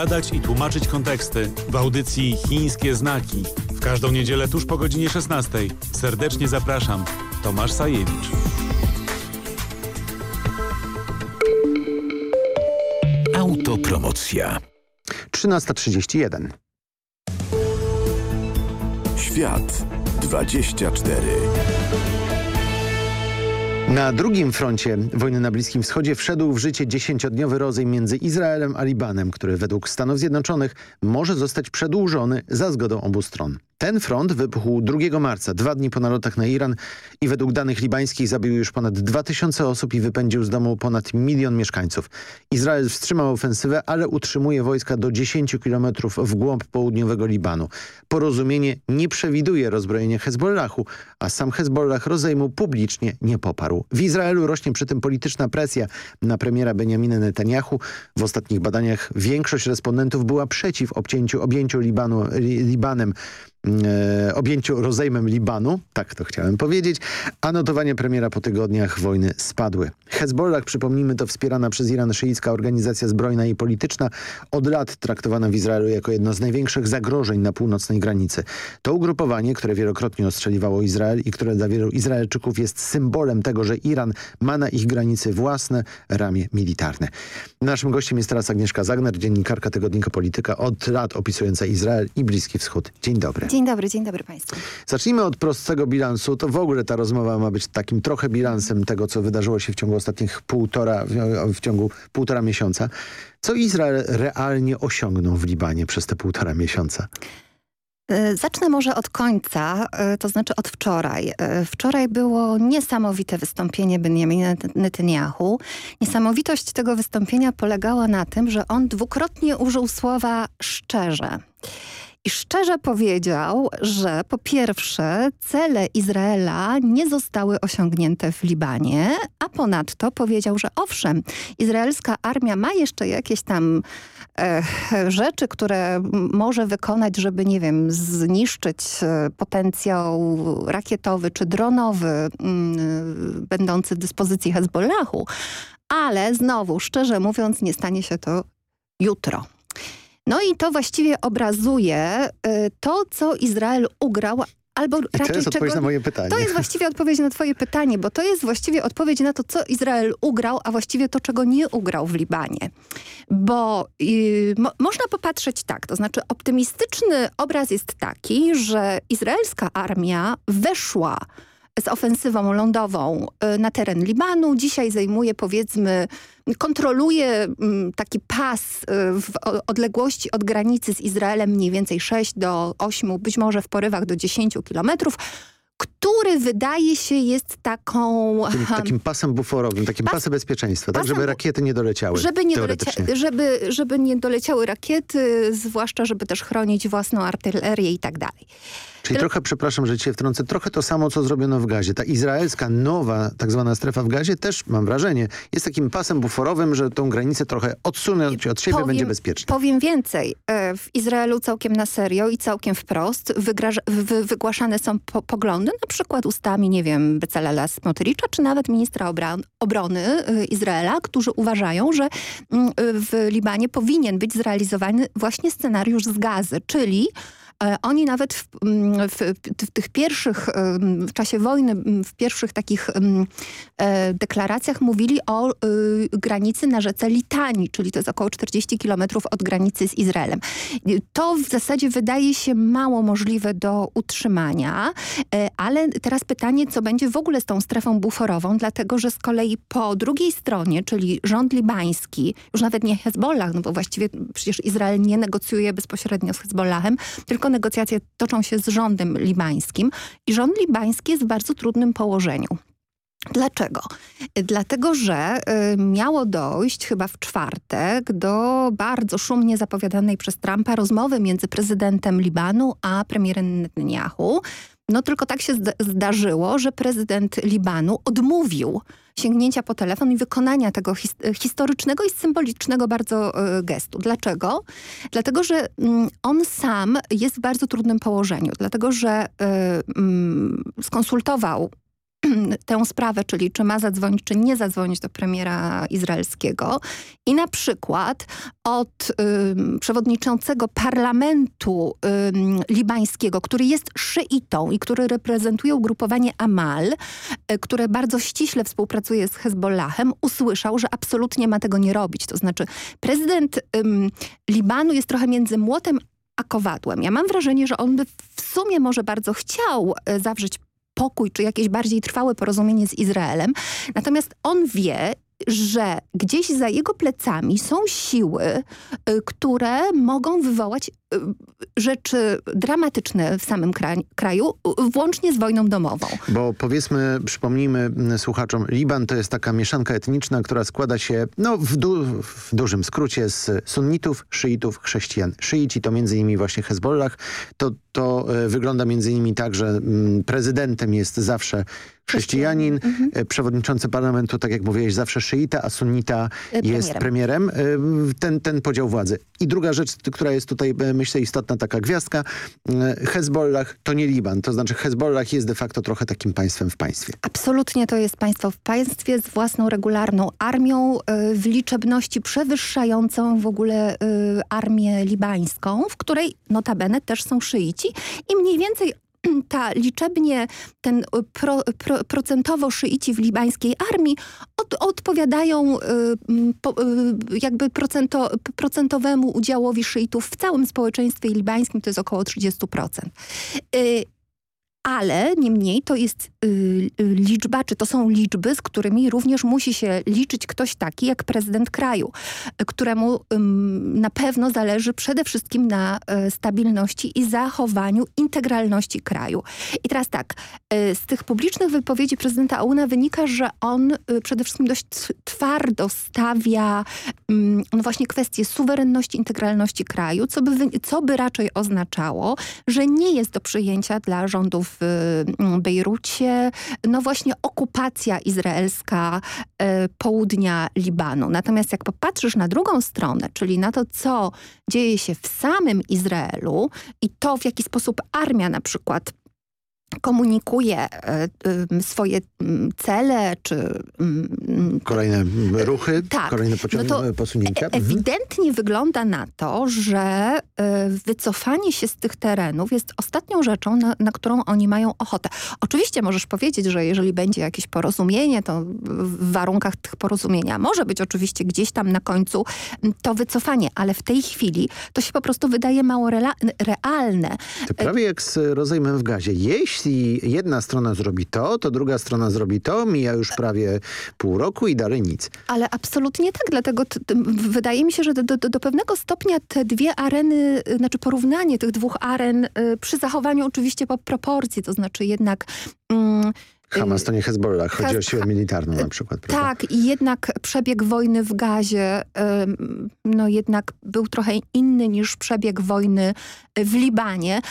opowiadać i tłumaczyć konteksty w audycji Chińskie Znaki. W każdą niedzielę tuż po godzinie 16. Serdecznie zapraszam. Tomasz Sajewicz.
Autopromocja.
13.31.
Świat 24.
Na drugim froncie wojny na Bliskim Wschodzie wszedł w życie dziesięciodniowy rozejm między Izraelem a Libanem, który według Stanów Zjednoczonych może zostać przedłużony za zgodą obu stron. Ten front wybuchł 2 marca, dwa dni po nalotach na Iran i według danych libańskich zabił już ponad 2000 osób i wypędził z domu ponad milion mieszkańców. Izrael wstrzymał ofensywę, ale utrzymuje wojska do 10 kilometrów w głąb południowego Libanu. Porozumienie nie przewiduje rozbrojenia Hezbollahu, a sam Hezbollah rozejmu publicznie nie poparł. W Izraelu rośnie przy tym polityczna presja na premiera Benjamina Netanyahu. W ostatnich badaniach większość respondentów była przeciw obcięciu, objęciu Libanu, Libanem e, objęciu rozejmem Libanu, tak to chciałem powiedzieć, a notowania premiera po tygodniach wojny spadły. Hezbollah, przypomnijmy, to wspierana przez Iran szyicka organizacja zbrojna i polityczna, od lat traktowana w Izraelu jako jedno z największych zagrożeń na północnej granicy. To ugrupowanie, które wielokrotnie ostrzeliwało Izrael i które dla wielu Izraelczyków jest symbolem tego, że Iran ma na ich granicy własne ramię militarne. Naszym gościem jest teraz Agnieszka Zagner, dziennikarka tygodnika Polityka, od lat opisująca Izrael i Bliski Wschód. Dzień dobry.
Dzień dobry, dzień dobry Państwu.
Zacznijmy od prostego bilansu. To w ogóle ta rozmowa ma być takim trochę bilansem tego, co wydarzyło się w ciągu ostatnich półtora, w ciągu półtora miesiąca. Co Izrael realnie osiągnął w Libanie przez te półtora miesiąca?
E, zacznę może od końca, e, to znaczy od wczoraj. E, wczoraj było niesamowite wystąpienie Benjamina Netanyahu. Niesamowitość tego wystąpienia polegała na tym, że on dwukrotnie użył słowa szczerze. I szczerze powiedział, że po pierwsze cele Izraela nie zostały osiągnięte w Libanie, a ponadto powiedział, że owszem, izraelska armia ma jeszcze jakieś tam e, rzeczy, które może wykonać, żeby, nie wiem, zniszczyć e, potencjał rakietowy czy dronowy mm, będący w dyspozycji Hezbollahu, ale znowu, szczerze mówiąc, nie stanie się to jutro. No i to właściwie obrazuje y, to, co Izrael ugrał Albo
I raczej to jest odpowiedź na moje pytanie.
To jest właściwie odpowiedź na twoje pytanie, bo to jest właściwie odpowiedź na to, co Izrael ugrał, a właściwie to, czego nie ugrał w Libanie. Bo yy, mo można popatrzeć tak, to znaczy optymistyczny obraz jest taki, że izraelska armia weszła z ofensywą lądową na teren Libanu. Dzisiaj zajmuje powiedzmy kontroluje mm, taki pas w odległości od granicy z Izraelem mniej więcej 6 do 8, być może w porywach do 10 kilometrów który wydaje się jest taką...
Tym, takim pasem buforowym, takim pas, pasem bezpieczeństwa, tak? Żeby rakiety nie doleciały
żeby nie, dolecia żeby, żeby nie doleciały rakiety, zwłaszcza żeby też chronić własną artylerię i tak dalej.
Czyli trochę, przepraszam, że cię wtrącę, trochę to samo, co zrobiono w Gazie. Ta izraelska nowa tak zwana strefa w Gazie też, mam wrażenie, jest takim pasem buforowym, że tą granicę trochę odsunąć od siebie
powiem,
będzie bezpiecznie.
Powiem więcej. E, w Izraelu całkiem na serio i całkiem wprost wy, wygłaszane są po poglądy, na przykład ustami, nie wiem, Becalela Smotricza, czy nawet ministra obron obrony e, Izraela, którzy uważają, że mm, w Libanie powinien być zrealizowany właśnie scenariusz z gazy, czyli E, oni nawet w, w, w, tych pierwszych, w czasie wojny, w pierwszych takich e, deklaracjach mówili o granicy na rzece Litanii, czyli to jest około 40 kilometrów od granicy z Izraelem. To w zasadzie wydaje się mało możliwe do utrzymania, e, ale teraz pytanie, co będzie w ogóle z tą strefą buforową, dlatego że z kolei po drugiej stronie, czyli rząd libański, już nawet nie Hezbollah, no bo właściwie przecież Izrael nie negocjuje bezpośrednio z Hezbollahem, tylko negocjacje toczą się z rządem libańskim i rząd libański jest w bardzo trudnym położeniu. Dlaczego? Dlatego, że y, miało dojść chyba w czwartek do bardzo szumnie zapowiadanej przez Trumpa rozmowy między prezydentem Libanu a premierem Netanyahu. No tylko tak się zdarzyło, że prezydent Libanu odmówił sięgnięcia po telefon i wykonania tego his historycznego i symbolicznego bardzo y, gestu. Dlaczego? Dlatego, że y, on sam jest w bardzo trudnym położeniu. Dlatego, że y, skonsultował tę sprawę, czyli czy ma zadzwonić, czy nie zadzwonić do premiera izraelskiego i na przykład od y, przewodniczącego parlamentu y, libańskiego, który jest szyitą i który reprezentuje ugrupowanie Amal, y, które bardzo ściśle współpracuje z Hezbollahem, usłyszał, że absolutnie ma tego nie robić. To znaczy prezydent Libanu jest trochę między młotem a kowadłem. Ja mam wrażenie, że on by w sumie może bardzo chciał y, zawrzeć pokój, czy jakieś bardziej trwałe porozumienie z Izraelem. Natomiast on wie że gdzieś za jego plecami są siły, y, które mogą wywołać y, rzeczy dramatyczne w samym kraju, włącznie z wojną domową.
Bo powiedzmy, przypomnijmy słuchaczom, Liban to jest taka mieszanka etniczna, która składa się no, w, du w dużym skrócie z sunnitów, szyitów, chrześcijan. Szyici to między innymi właśnie Hezbollah. To, to e, wygląda między innymi tak, że prezydentem jest zawsze chrześcijanin, mhm. E, przewodniczący parlamentu, tak jak mówiłeś, zawsze szyita, a sunnita premierem. jest premierem. E, ten, ten podział władzy. I druga rzecz, która jest tutaj, e, myślę, istotna, taka gwiazdka. Hezbollah to nie Liban. To znaczy Hezbollah jest de facto trochę takim państwem w państwie.
Absolutnie to jest państwo w państwie z własną regularną armią w liczebności przewyższającą w ogóle armię libańską, w której notabene też są szyici i mniej więcej ta liczebnie, ten y, pro, pro, procentowo szyici w libańskiej armii od, odpowiadają y, po, y, jakby procento, procentowemu udziałowi szyitów w całym społeczeństwie libańskim, to jest około 30%. Y, ale niemniej to jest y, y, liczba, czy to są liczby, z którymi również musi się liczyć ktoś taki jak prezydent kraju, któremu y, na pewno zależy przede wszystkim na y, stabilności i zachowaniu integralności kraju. I teraz tak, y, z tych publicznych wypowiedzi prezydenta Auna wynika, że on y, przede wszystkim dość twardo stawia no właśnie kwestię suwerenności, integralności kraju, co by, co by raczej oznaczało, że nie jest do przyjęcia dla rządów w mm, Bejrucie, no właśnie okupacja izraelska e, południa Libanu. Natomiast jak popatrzysz na drugą stronę, czyli na to, co dzieje się w samym Izraelu i to, w jaki sposób armia na przykład komunikuje e, swoje cele, czy...
Kolejne ruchy, tak, kolejne no posunięcia.
Mhm. Ewidentnie wygląda na to, że e, wycofanie się z tych terenów jest ostatnią rzeczą, na, na, którą oni mają ochotę. Oczywiście możesz powiedzieć, że jeżeli będzie jakieś porozumienie, to w warunkach tych porozumienia może być oczywiście gdzieś tam na końcu to wycofanie, ale w tej chwili to się po prostu wydaje mało realne.
To prawie jak z rozejmem w gazie. Jeśli jeśli jedna strona zrobi to, to druga strona zrobi to, mija już prawie pół roku i dalej nic.
Ale absolutnie tak, dlatego wydaje mi się, że do, do, do, pewnego stopnia te dwie areny, y, znaczy porównanie tych dwóch aren y, przy zachowaniu oczywiście proporcji, to znaczy jednak... Mm,
Hamas to nie Hezbollah, chodzi o siłę militarną na przykład.
Prawda? Tak, i jednak przebieg wojny w Gazie no jednak był trochę inny niż przebieg wojny w Libanie.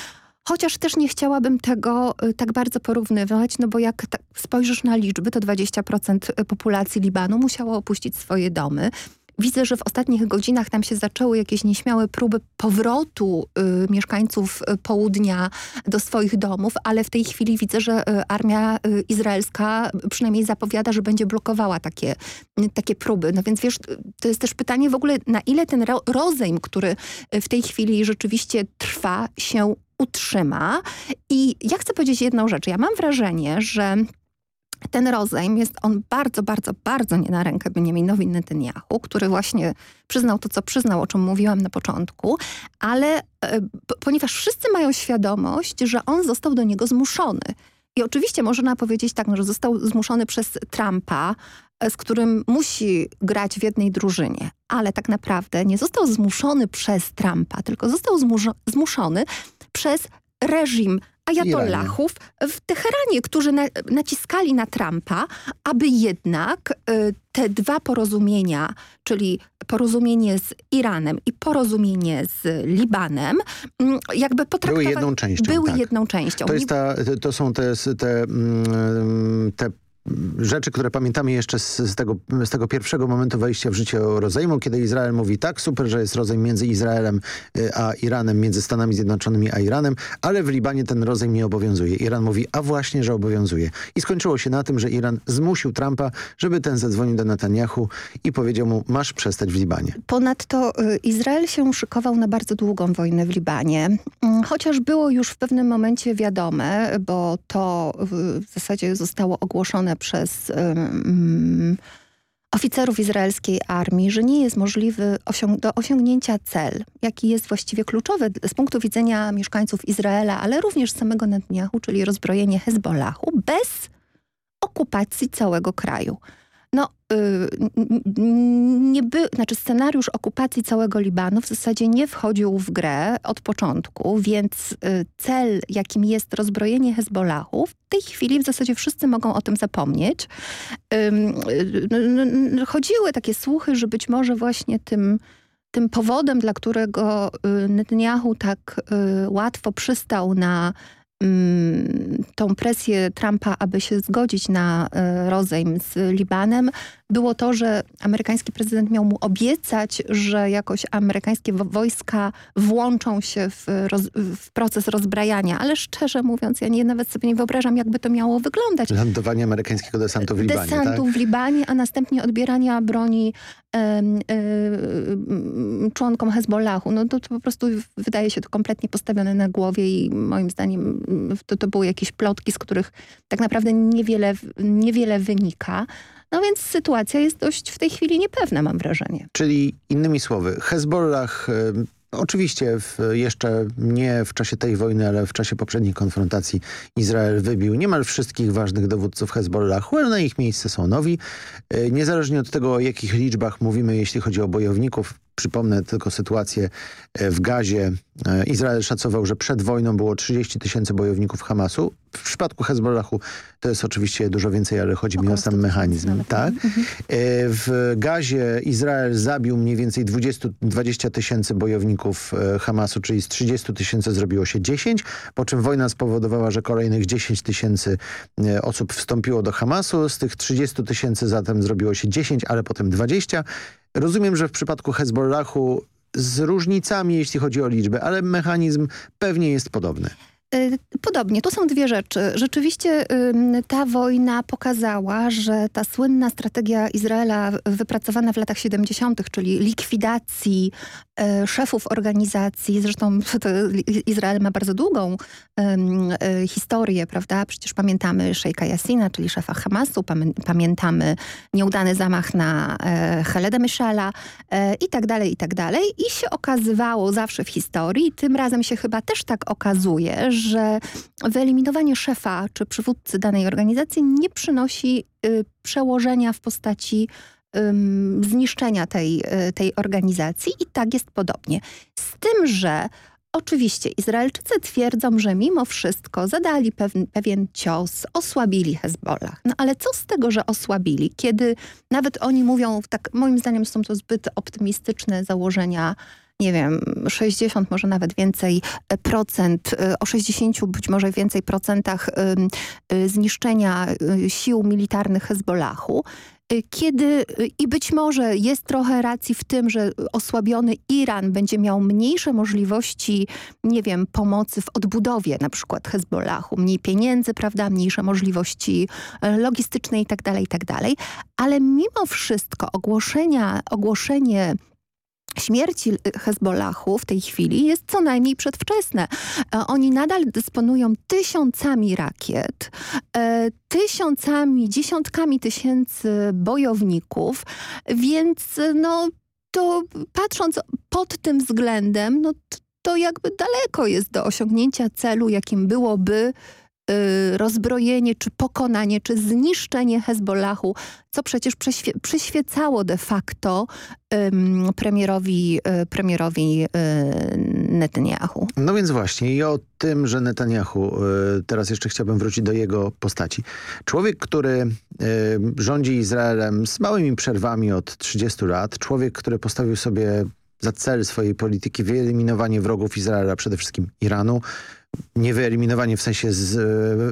Chociaż też nie chciałabym tego y, tak bardzo porównywać, no bo jak spojrzysz na liczby, to 20% populacji Libanu musiało opuścić swoje domy. Widzę, że w ostatnich godzinach tam się zaczęły jakieś nieśmiałe próby powrotu y, mieszkańców y, południa do swoich domów, ale w tej chwili widzę, że y, armia y, izraelska przynajmniej zapowiada, że będzie blokowała takie, y, takie próby. No więc wiesz, to jest też pytanie w ogóle, na ile ten ro rozejm, który w tej chwili rzeczywiście trwa, się utrzyma. I ja chcę powiedzieć jedną rzecz. Ja mam wrażenie, że ten rozejm jest on bardzo, bardzo, bardzo nie na rękę Benjaminowi Netanyahu, który właśnie przyznał to, co przyznał, o czym mówiłam na początku, ale e, ponieważ wszyscy mają świadomość, że on został do niego zmuszony. I oczywiście można powiedzieć tak, no, że został zmuszony przez Trumpa, e, z którym musi grać w jednej drużynie. Ale tak naprawdę nie został zmuszony przez Trumpa, tylko został zmuszony przez reżim ajatollahów w Teheranie, którzy na, naciskali na Trumpa, aby jednak y, te dwa porozumienia, czyli porozumienie z Iranem i porozumienie z Libanem, y, jakby potraktować...
Były jedną częścią.
Były
tak.
jedną częścią.
To, jest ta, to są te, te, mm, te rzeczy, które pamiętamy jeszcze z, z, tego, z tego pierwszego momentu wejścia w życie rozejmu, kiedy Izrael mówi tak, super, że jest rozejm między Izraelem y, a Iranem, między Stanami Zjednoczonymi a Iranem, ale w Libanie ten rozejm nie obowiązuje. Iran mówi, a właśnie, że obowiązuje. I skończyło się na tym, że Iran zmusił Trumpa, żeby ten zadzwonił do Netanyahu i powiedział mu, masz przestać w Libanie.
Ponadto y, Izrael się szykował na bardzo długą wojnę w Libanie, mm, chociaż było już w pewnym momencie wiadome, bo to w zasadzie zostało ogłoszone przez um, oficerów izraelskiej armii, że nie jest możliwy osiąg do osiągnięcia cel, jaki jest właściwie kluczowy z punktu widzenia mieszkańców Izraela, ale również samego Netanyahu, czyli rozbrojenie Hezbollahu, bez okupacji całego kraju. No, y, nie by, znaczy scenariusz okupacji całego Libanu w zasadzie nie wchodził w grę od początku, więc y, cel, jakim jest rozbrojenie Hezbollahu, w tej chwili w zasadzie wszyscy mogą o tym zapomnieć. Y, chodziły takie słuchy, że być może właśnie tym tym powodem, dla którego Netanyahu tak łatwo przystał na tą presję Trumpa, aby się zgodzić na e, rozejm z Libanem, było to, że amerykański prezydent miał mu obiecać, że jakoś amerykańskie wojska włączą się w, roz, w, proces rozbrajania. Ale szczerze mówiąc, ja nie, nawet sobie nie wyobrażam, jakby to miało wyglądać.
Lądowanie amerykańskiego desantu w Libanie,
Desantu
tak?
w Libanie, a następnie odbierania broni członkom Hezbollahu. No to, to, po prostu wydaje się to kompletnie postawione na głowie i moim zdaniem to, to były jakieś plotki, z których tak naprawdę niewiele, niewiele wynika. No więc sytuacja jest dość w tej chwili niepewna, mam wrażenie.
Czyli innymi słowy, Hezbollah Oczywiście w, jeszcze nie w czasie tej wojny, ale w czasie poprzedniej konfrontacji Izrael wybił niemal wszystkich ważnych dowódców Hezbollahu, ale na ich miejsce są nowi. E, niezależnie od tego, o jakich liczbach mówimy, jeśli chodzi o bojowników, Przypomnę tylko sytuację e, w Gazie. E, Izrael szacował, że przed wojną było 30 tysięcy bojowników Hamasu. W przypadku Hezbollahu to jest oczywiście dużo więcej, ale chodzi mi o sam mechanizm. Tak? Mhm. E, w Gazie Izrael zabił mniej więcej 20, 20 tysięcy bojowników Hamasu, czyli z 30 tysięcy zrobiło się 10, po czym wojna spowodowała, że kolejnych 10 tysięcy osób wstąpiło do Hamasu. Z tych 30 tysięcy zatem zrobiło się 10, ale potem 20. Rozumiem, że w przypadku Hezbollahu z różnicami, jeśli chodzi o liczbę, ale mechanizm pewnie jest podobny.
Y, podobnie, to są dwie rzeczy. Rzeczywiście ta wojna pokazała, że ta słynna strategia Izraela wypracowana w latach 70., czyli likwidacji y, szefów organizacji, zresztą Izrael ma bardzo długą y, historię, prawda? Przecież pamiętamy Szejka Yassina, czyli szefa Hamasu, pamiętamy nieudany zamach na e, Heledę Myszala e, i tak dalej, i tak dalej. I się okazywało zawsze w historii, tym razem się chyba też tak okazuje, że wyeliminowanie szefa czy przywódcy danej organizacji nie przynosi y, przełożenia w postaci zniszczenia tej, y, tej organizacji i tak jest podobnie. Z tym, że Oczywiście Izraelczycy twierdzą, że mimo wszystko zadali pewien, pewien cios, osłabili Hezbollah. No ale co z tego, że osłabili, kiedy nawet oni mówią, tak moim zdaniem są to zbyt optymistyczne założenia, nie wiem, 60, może nawet więcej e, procent, e, o 60 być może więcej procentach e, zniszczenia sił militarnych Hezbollahu. Kiedy i być może jest trochę racji w tym, że osłabiony Iran będzie miał mniejsze możliwości, nie wiem, pomocy w odbudowie na przykład Hezbollahu, mniej pieniędzy, prawda, mniejsze możliwości logistyczne i tak dalej, i tak. Ale mimo wszystko ogłoszenia, ogłoszenie śmierci Hezbollahu w tej chwili jest co najmniej przedwczesne. E, oni nadal dysponują tysiącami rakiet, e, tysiącami, dziesiątkami tysięcy bojowników, więc no to patrząc pod tym względem, no to jakby daleko jest do osiągnięcia celu, jakim byłoby rozbrojenie, czy pokonanie, czy zniszczenie Hezbollahu, co przecież przyświecało de facto premierowi, y, premierowi y, Netanyahu.
No więc właśnie i o tym, że Netanyahu, teraz jeszcze chciałbym wrócić do jego postaci. Człowiek, który rządzi Izraelem z małymi przerwami od 30 lat, człowiek, który postawił sobie za cel swojej polityki wyeliminowanie wrogów Izraela, przede wszystkim Iranu, nie wyeliminowanie w sensie z,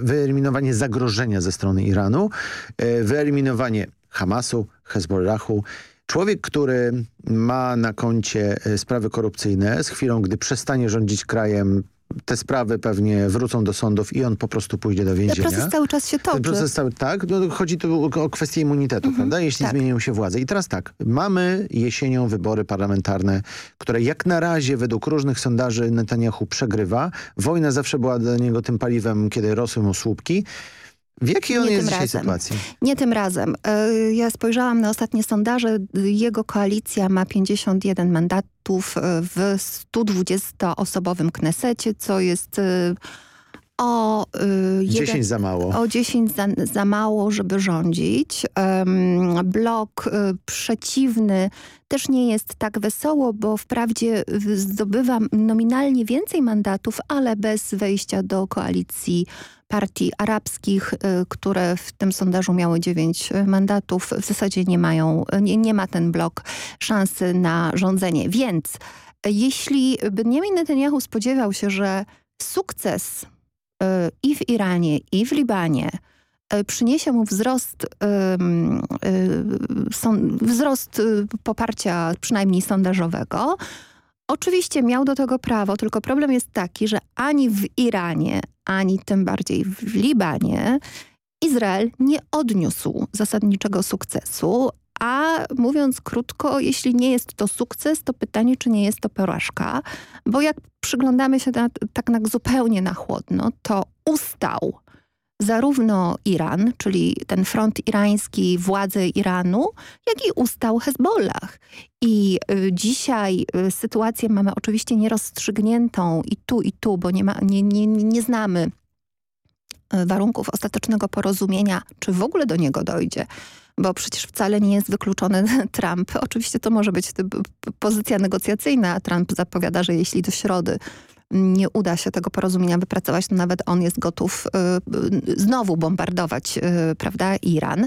wyeliminowanie zagrożenia ze strony Iranu, e, wyeliminowanie Hamasu, Hezbollahu. Człowiek, który ma na koncie e, sprawy korupcyjne, z chwilą, gdy przestanie rządzić krajem, te sprawy pewnie wrócą do sądów i on po prostu pójdzie do więzienia.
Ten proces cały czas się toczy. Ten
proces cały, tak, no, chodzi tu o kwestię immunitetu, mhm, prawda? Jeśli tak. zmienią się władze. I teraz tak, mamy jesienią wybory parlamentarne, które jak na razie według różnych sondaży Netanyahu przegrywa. Wojna zawsze była dla niego tym paliwem, kiedy rosły mu słupki. W jakiej on Nie jest dzisiaj razem. sytuacji?
Nie tym razem. E, ja spojrzałam na ostatnie sondaże. Jego koalicja ma 51 mandatów w 120-osobowym Knesecie, co jest e, o...
Jeden, 10 za mało.
O 10 za, za mało, żeby rządzić. blok przeciwny też nie jest tak wesoło, bo wprawdzie zdobywa nominalnie więcej mandatów, ale bez wejścia do koalicji partii arabskich, y, które w tym sondażu miały dziewięć y, mandatów, w zasadzie nie mają, nie, nie ma ten blok szansy na rządzenie. Więc jeśli Benjamin Netanyahu spodziewał się, że sukces y, i w Iranie, i w Libanie przyniesie mu wzrost, wzrost poparcia przynajmniej sondażowego, Oczywiście miał do tego prawo, tylko problem jest taki, że ani w Iranie, ani tym bardziej w Libanie Izrael nie odniósł zasadniczego sukcesu, a mówiąc krótko, jeśli nie jest to sukces, to pytanie, czy nie jest to porażka, bo jak przyglądamy się na, tak na, zupełnie na chłodno, to ustał zarówno Iran, czyli ten front irański, władze Iranu, jak i ustał Hezbollah. I y, dzisiaj y, sytuację mamy oczywiście nierozstrzygniętą i tu, i tu, bo nie, ma, nie, nie, nie znamy y, warunków ostatecznego porozumienia, czy w ogóle do niego dojdzie bo przecież wcale nie jest wykluczony Trump. Oczywiście to może być pozycja negocjacyjna. Trump zapowiada, że jeśli do środy nie uda się tego porozumienia wypracować, to nawet on jest gotów y, znowu bombardować y, prawda, Iran.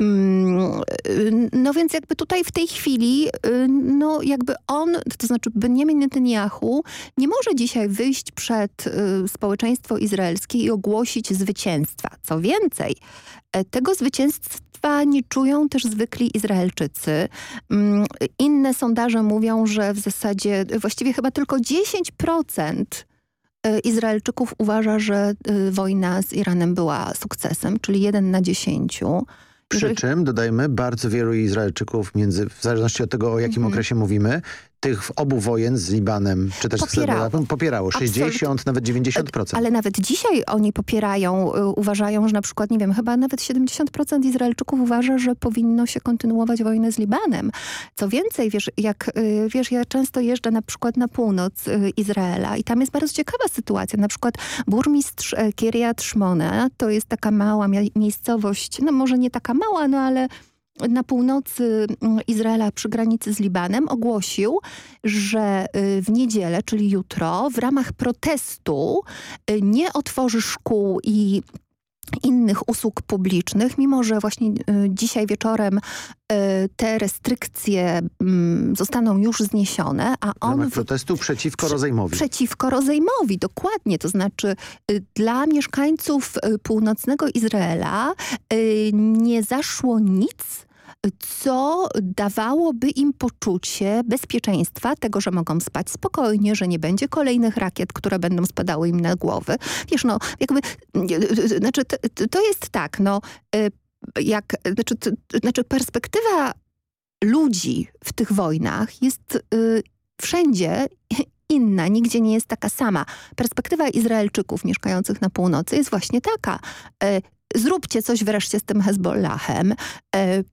Mm, y, no więc jakby tutaj w tej chwili, no jakby on, to znaczy Benjamin Netanyahu nie może dzisiaj wyjść przed społeczeństwo izraelskie i ogłosić zwycięstwa. Co więcej, e, tego zwycięstwa nie czują też zwykli Izraelczycy. Mm, inne sondaże mówią, że w zasadzie właściwie chyba tylko 10% e, Izraelczyków uważa, że e, wojna z Iranem była sukcesem, czyli 1 na 10.
Przy czym, dodajmy, bardzo wielu Izraelczyków, między, w zależności od tego, o jakim mm -hmm. okresie mówimy, tych obu wojen z Libanem, czy też
Popierało.
z popierało. 60,
Absolutnie.
nawet 90%.
Ale nawet dzisiaj oni popierają, y, uważają, że na przykład, nie wiem, chyba nawet 70% Izraelczyków uważa, że powinno się kontynuować wojnę z Libanem. Co więcej, wiesz, jak, y, wiesz, ja często jeżdżę na przykład na północ y, Izraela i tam jest bardzo ciekawa sytuacja. Na przykład burmistrz Kiryat Shmona, to jest taka mała miejscowość, no może nie taka mała, no ale na północy mm, Izraela przy granicy z Libanem ogłosił, że y, w niedzielę, czyli jutro, w ramach protestu y, nie otworzy szkół i innych usług publicznych, mimo że właśnie y, dzisiaj wieczorem te restrykcje mm, zostaną już zniesione, a on
ramach
w-
protestu przeciwko rozejmowi.
Przeciwko rozejmowi, dokładnie. To znaczy dla mieszkańców północnego Izraela nie zaszło nic, co dawałoby im poczucie bezpieczeństwa, tego, że mogą spać spokojnie, że nie będzie kolejnych rakiet, które będą spadały im na głowy. Wiesz, no, jakby, y, y, znaczy, to, to jest tak, no, y, jak, znaczy, to, znaczy perspektywa ludzi w tych wojnach jest y, wszędzie inna, nigdzie nie jest taka sama. Perspektywa Izraelczyków mieszkających na północy jest właśnie taka. Zróbcie coś wreszcie z tym Hezbollahem, e,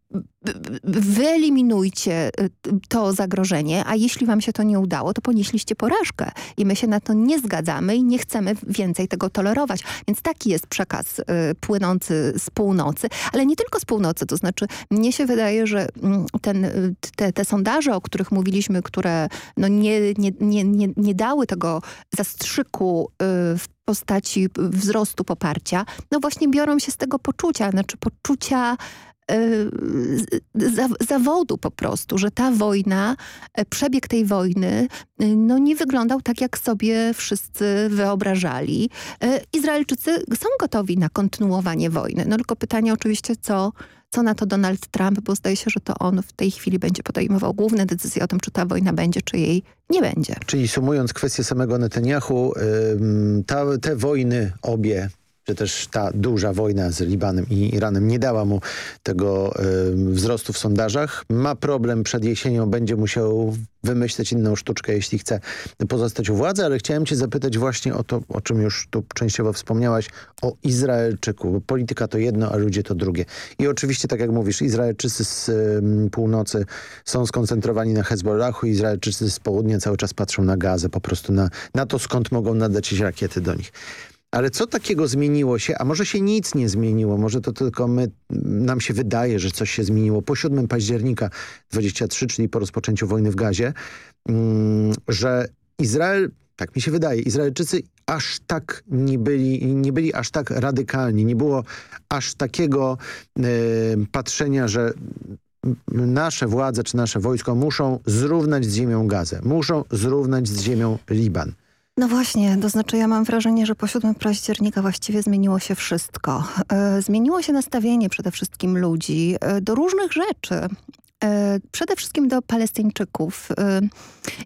wyeliminujcie e, to zagrożenie, a jeśli wam się to nie udało, to ponieśliście porażkę i my się na to nie zgadzamy i nie chcemy więcej tego tolerować. Więc taki jest przekaz e, płynący z północy, ale nie tylko z północy, to znaczy mnie się wydaje, że mm, ten, te, te sondaże, o których mówiliśmy, które no nie, nie, nie, nie, nie dały tego zastrzyku y, w postaci wzrostu poparcia, no właśnie biorą się z tego poczucia, znaczy poczucia za, zawodu po prostu, że ta wojna, e, przebieg tej wojny y, no nie wyglądał tak, jak sobie wszyscy wyobrażali. E, Izraelczycy są gotowi na kontynuowanie wojny. No tylko pytanie oczywiście, co, co na to Donald Trump, bo zdaje się, że to on w tej chwili będzie podejmował główne decyzje o tym, czy ta wojna będzie, czy jej nie będzie.
Czyli sumując kwestię samego Netanyahu, ta, te wojny obie, czy też ta duża wojna z Libanem i Iranem nie dała mu tego ym, wzrostu w sondażach. Ma problem przed jesienią, będzie musiał wymyśleć inną sztuczkę, jeśli chce pozostać u władzy, ale chciałem cię zapytać właśnie o to, o czym już tu częściowo wspomniałaś, o Izraelczyku, polityka to jedno, a ludzie to drugie. I oczywiście, tak jak mówisz, Izraelczycy z ym, północy są skoncentrowani na Hezbollahu, Izraelczycy z południa cały czas patrzą na Gazę, po prostu na, na to, skąd mogą nadlecieć rakiety do nich. Ale co takiego zmieniło się, a może się nic nie zmieniło, może to tylko my, nam się wydaje, że coś się zmieniło? Po 7 października 23, czyli po rozpoczęciu wojny w Gazie, mm, że Izrael, tak mi się wydaje, Izraelczycy aż tak nie byli, nie byli aż tak radykalni, nie było aż takiego e, patrzenia, że nasze władze czy nasze wojsko muszą zrównać z ziemią Gazę, muszą zrównać z ziemią Liban.
No właśnie, to znaczy ja mam wrażenie, że po 7 października właściwie zmieniło się wszystko. E, zmieniło się nastawienie przede wszystkim ludzi e, do różnych rzeczy. E, przede wszystkim do Palestyńczyków. E,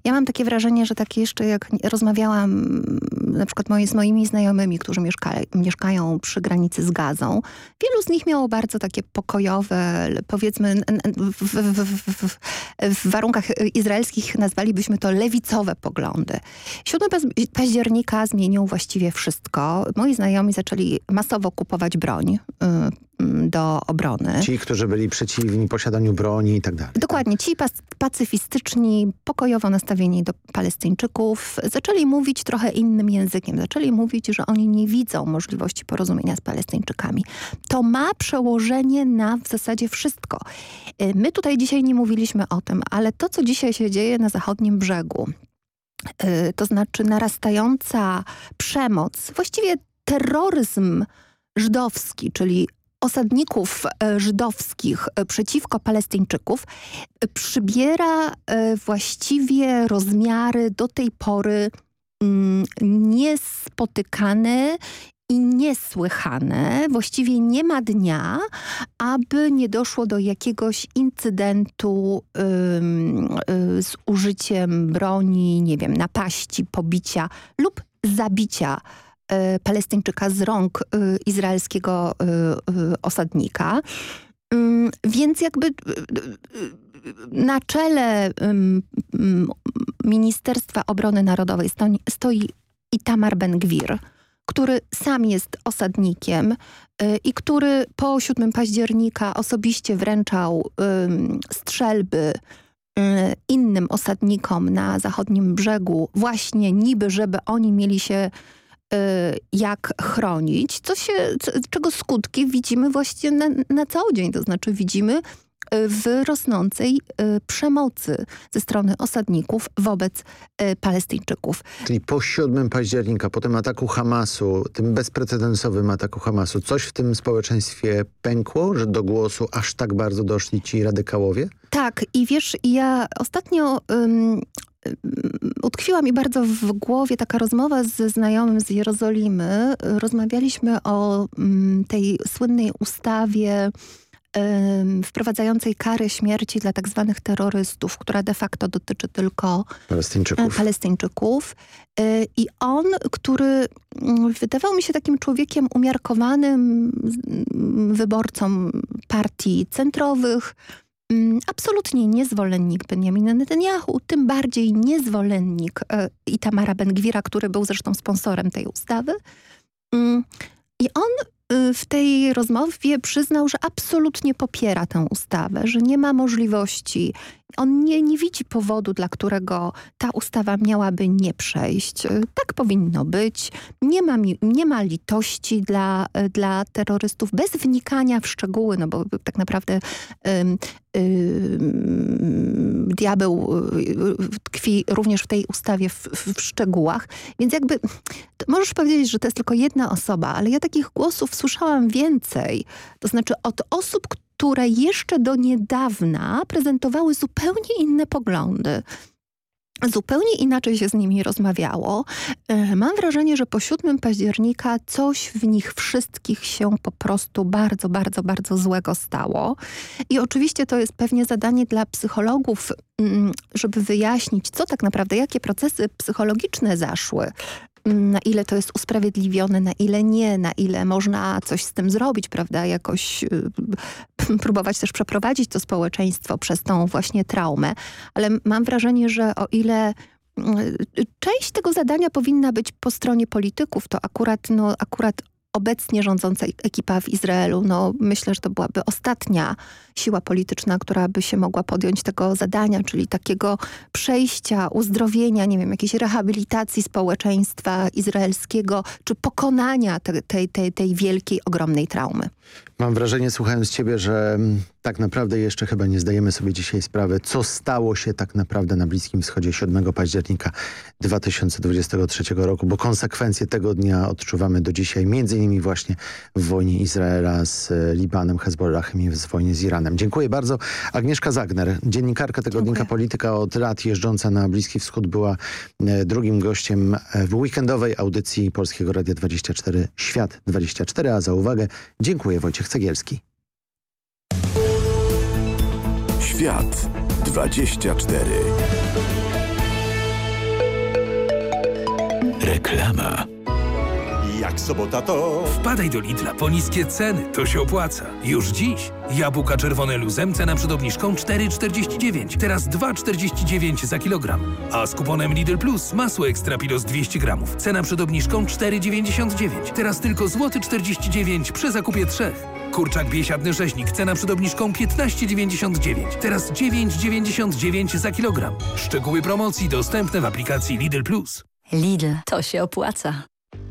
ja mam takie wrażenie, że tak jeszcze jak rozmawiałam mm, na przykład moi, z moimi znajomymi, którzy mieszka, mieszkają przy granicy z Gazą, wielu z nich miało bardzo takie pokojowe, powiedzmy w, w, w, w, warunkach izraelskich nazwalibyśmy to lewicowe poglądy. 7 paz- października zmienił właściwie wszystko. Moi znajomi zaczęli masowo kupować broń y, do obrony.
Ci, którzy byli przeciwni posiadaniu broni i tak dalej.
Dokładnie. Ci pacyfistyczni, pokojowo nastawieni do Palestyńczyków zaczęli mówić trochę innym językiem. Zaczęli mówić, że oni nie widzą możliwości porozumienia z Palestyńczykami. To ma przełożenie na w zasadzie wszystko. Y, My tutaj dzisiaj nie mówiliśmy o tym, ale to, co dzisiaj się dzieje na zachodnim brzegu, y, to znaczy narastająca przemoc, właściwie terroryzm żydowski, czyli osadników e, żydowskich e, przeciwko Palestyńczyków przybiera e, właściwie rozmiary do tej pory mm, niespotykane i niesłychane. Właściwie nie ma dnia, aby nie doszło do jakiegoś incydentu y, z użyciem broni, nie wiem, napaści, pobicia lub zabicia Palestyńczyka z rąk y, izraelskiego y, osadnika. Ym, Więc jakby na czele Ministerstwa Obrony Narodowej stoi, Itamar Ben-Gwir, który sam jest osadnikiem i który po 7 października osobiście wręczał strzelby innym osadnikom na zachodnim brzegu, właśnie niby, żeby oni mieli się jak chronić, co się, czego skutki widzimy właśnie na, na co dzień. To znaczy widzimy w rosnącej y, przemocy ze strony osadników wobec y, Palestyńczyków.
Czyli po 7 października, po tym ataku Hamasu, tym bezprecedensowym ataku Hamasu, coś w tym społeczeństwie pękło, że do głosu aż tak bardzo doszli ci radykałowie?
Tak i wiesz, ja ostatnio um, utkwiła mi bardzo w głowie taka rozmowa ze znajomym z Jerozolimy. Rozmawialiśmy o um, tej słynnej ustawie wprowadzającej kary śmierci dla tak zwanych terrorystów, która de facto dotyczy tylko
Palestyńczyków.
E, Palestyńczyków. E, I on, który mm, wydawał mi się takim człowiekiem umiarkowanym, wyborcą partii centrowych, mm, absolutnie niezwolennik Benjamina Netanyahu, tym bardziej niezwolennik e, Itamara Ben-Gwira, który był zresztą sponsorem tej ustawy. Mm, I on Y, w tej rozmowie przyznał, że absolutnie popiera tę ustawę, że nie ma możliwości. On nie, nie widzi powodu, dla którego ta ustawa miałaby nie przejść. Y, tak powinno być. Nie ma, nie ma litości dla, y, dla terrorystów, bez wnikania w szczegóły, no bo tak naprawdę diabeł tkwi również w tej ustawie w, w szczegółach. Więc jakby możesz powiedzieć, że to jest tylko jedna osoba, ale ja takich głosów słyszałam więcej. To znaczy od osób, które jeszcze do niedawna prezentowały zupełnie inne poglądy zupełnie inaczej się z nimi rozmawiało. E, mam wrażenie, że po 7 października coś w nich wszystkich się po prostu bardzo, bardzo, bardzo złego stało. I oczywiście to jest pewnie zadanie dla psychologów, mm, żeby wyjaśnić, co tak naprawdę, jakie procesy psychologiczne zaszły na ile to jest usprawiedliwione, na ile nie, na ile można coś z tym zrobić, prawda, jakoś y, próbować też przeprowadzić to społeczeństwo przez tą właśnie traumę. Ale mam wrażenie, że o ile y, część tego zadania powinna być po stronie polityków, to akurat, no, akurat obecnie rządząca ekipa w Izraelu, no myślę, że to byłaby ostatnia siła polityczna, która by się mogła podjąć tego zadania, czyli takiego przejścia, uzdrowienia, nie wiem, jakiejś rehabilitacji społeczeństwa izraelskiego, czy pokonania te, tej, tej, tej wielkiej, ogromnej traumy.
Mam wrażenie, słuchając ciebie, że mm, tak naprawdę jeszcze chyba nie zdajemy sobie dzisiaj sprawy, co stało się tak naprawdę na Bliskim Wschodzie 7 października 2023 roku, bo konsekwencje tego dnia odczuwamy do dzisiaj, między innymi właśnie w wojnie Izraela z e, Libanem, Hezbollahem i w wojnie z Iranem. Dziękuję bardzo. Agnieszka Zagner, dziennikarka tygodnika Polityka od lat jeżdżąca na Bliski Wschód, była e, drugim gościem e, w weekendowej audycji Polskiego Radia 24 Świat 24, a za uwagę dziękuję Wojciech Cegielski.
Świat 24 Reklama
jak sobota to...
Wpadaj do Lidla po niskie ceny, to się opłaca. Już dziś. Jabłka czerwone luzem cena przed obniżką 4,49. Teraz 2,49 za kilogram. A z kuponem Lidl Plus masło ekstra pilos 200 gramów. Cena przed obniżką 4,99. Teraz tylko złoty 49 przy zakupie trzech. Kurczak biesiadny rzeźnik, cena przed obniżką 15,99. Teraz 9,99 za kilogram. Szczegóły promocji dostępne w aplikacji Lidl Plus.
Lidl, to się opłaca.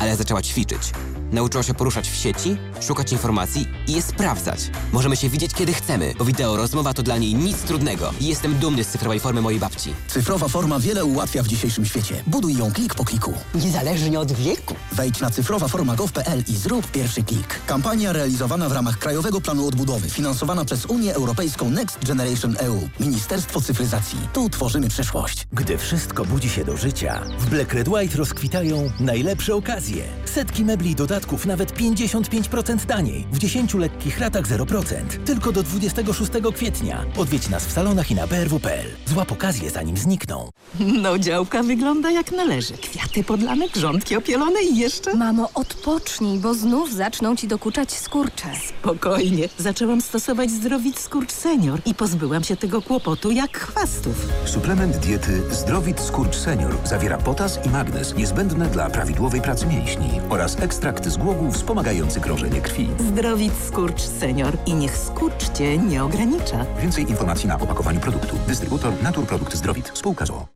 ale zaczęła ćwiczyć. Nauczyła się poruszać w sieci, szukać informacji i je sprawdzać. Możemy się widzieć kiedy chcemy, bo wideo rozmowa to dla niej nic trudnego. I jestem dumny z cyfrowej formy mojej babci.
Cyfrowa forma wiele ułatwia w dzisiejszym świecie. Buduj ją klik po kliku.
Niezależnie od wieku.
Wejdź na cyfrowaforma.gov.pl i zrób pierwszy klik. Kampania realizowana w ramach Krajowego Planu Odbudowy, finansowana przez Unię Europejską Next Generation EU. Ministerstwo Cyfryzacji. Tu tworzymy przyszłość.
Gdy wszystko budzi się do życia, w Black Red White rozkwitają najlepsze okazje. Noticia. Setki mebli dodatkowe podatków nawet 55% taniej. W 10 lekkich ratach 0%. Tylko do 26 kwietnia. Odwiedź nas w salonach i na brw.pl. Złap okazję zanim znikną.
No działka wygląda jak należy. Kwiaty podlane, grządki opielone i jeszcze...
Mamo, odpocznij, bo znów zaczną ci dokuczać skurcze.
Spokojnie. Zaczęłam stosować Zdrowit Skurcz Senior i pozbyłam się tego kłopotu jak chwastów.
Suplement diety Zdrowit Skurcz Senior zawiera potas i magnez niezbędne dla prawidłowej pracy mięśni oraz ekstrakt z głogów wspomagający krążenie krwi.
Zdrowit Skurcz Senior i niech skurcz cię nie ogranicza.
Więcej informacji na opakowaniu produktu. Dystrybutor Naturprodukt Zdrowit. Spółka ZOO.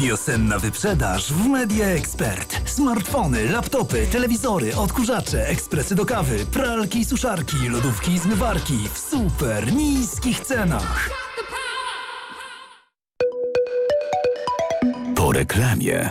Wiosenna wyprzedaż w Media Expert. Smartfony, laptopy, telewizory, odkurzacze, ekspresy do kawy, pralki i suszarki, lodówki i zmywarki w super niskich cenach.
Po reklamie.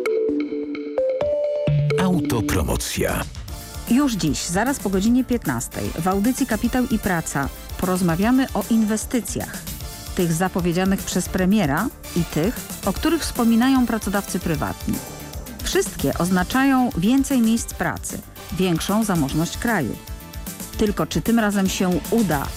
Autopromocja.
Już dziś, zaraz po godzinie 15 w audycji Kapitał i Praca porozmawiamy o inwestycjach. Tych zapowiedzianych przez premiera i tych, o których wspominają pracodawcy prywatni. Wszystkie oznaczają więcej miejsc pracy, większą zamożność kraju. Tylko czy tym razem się uda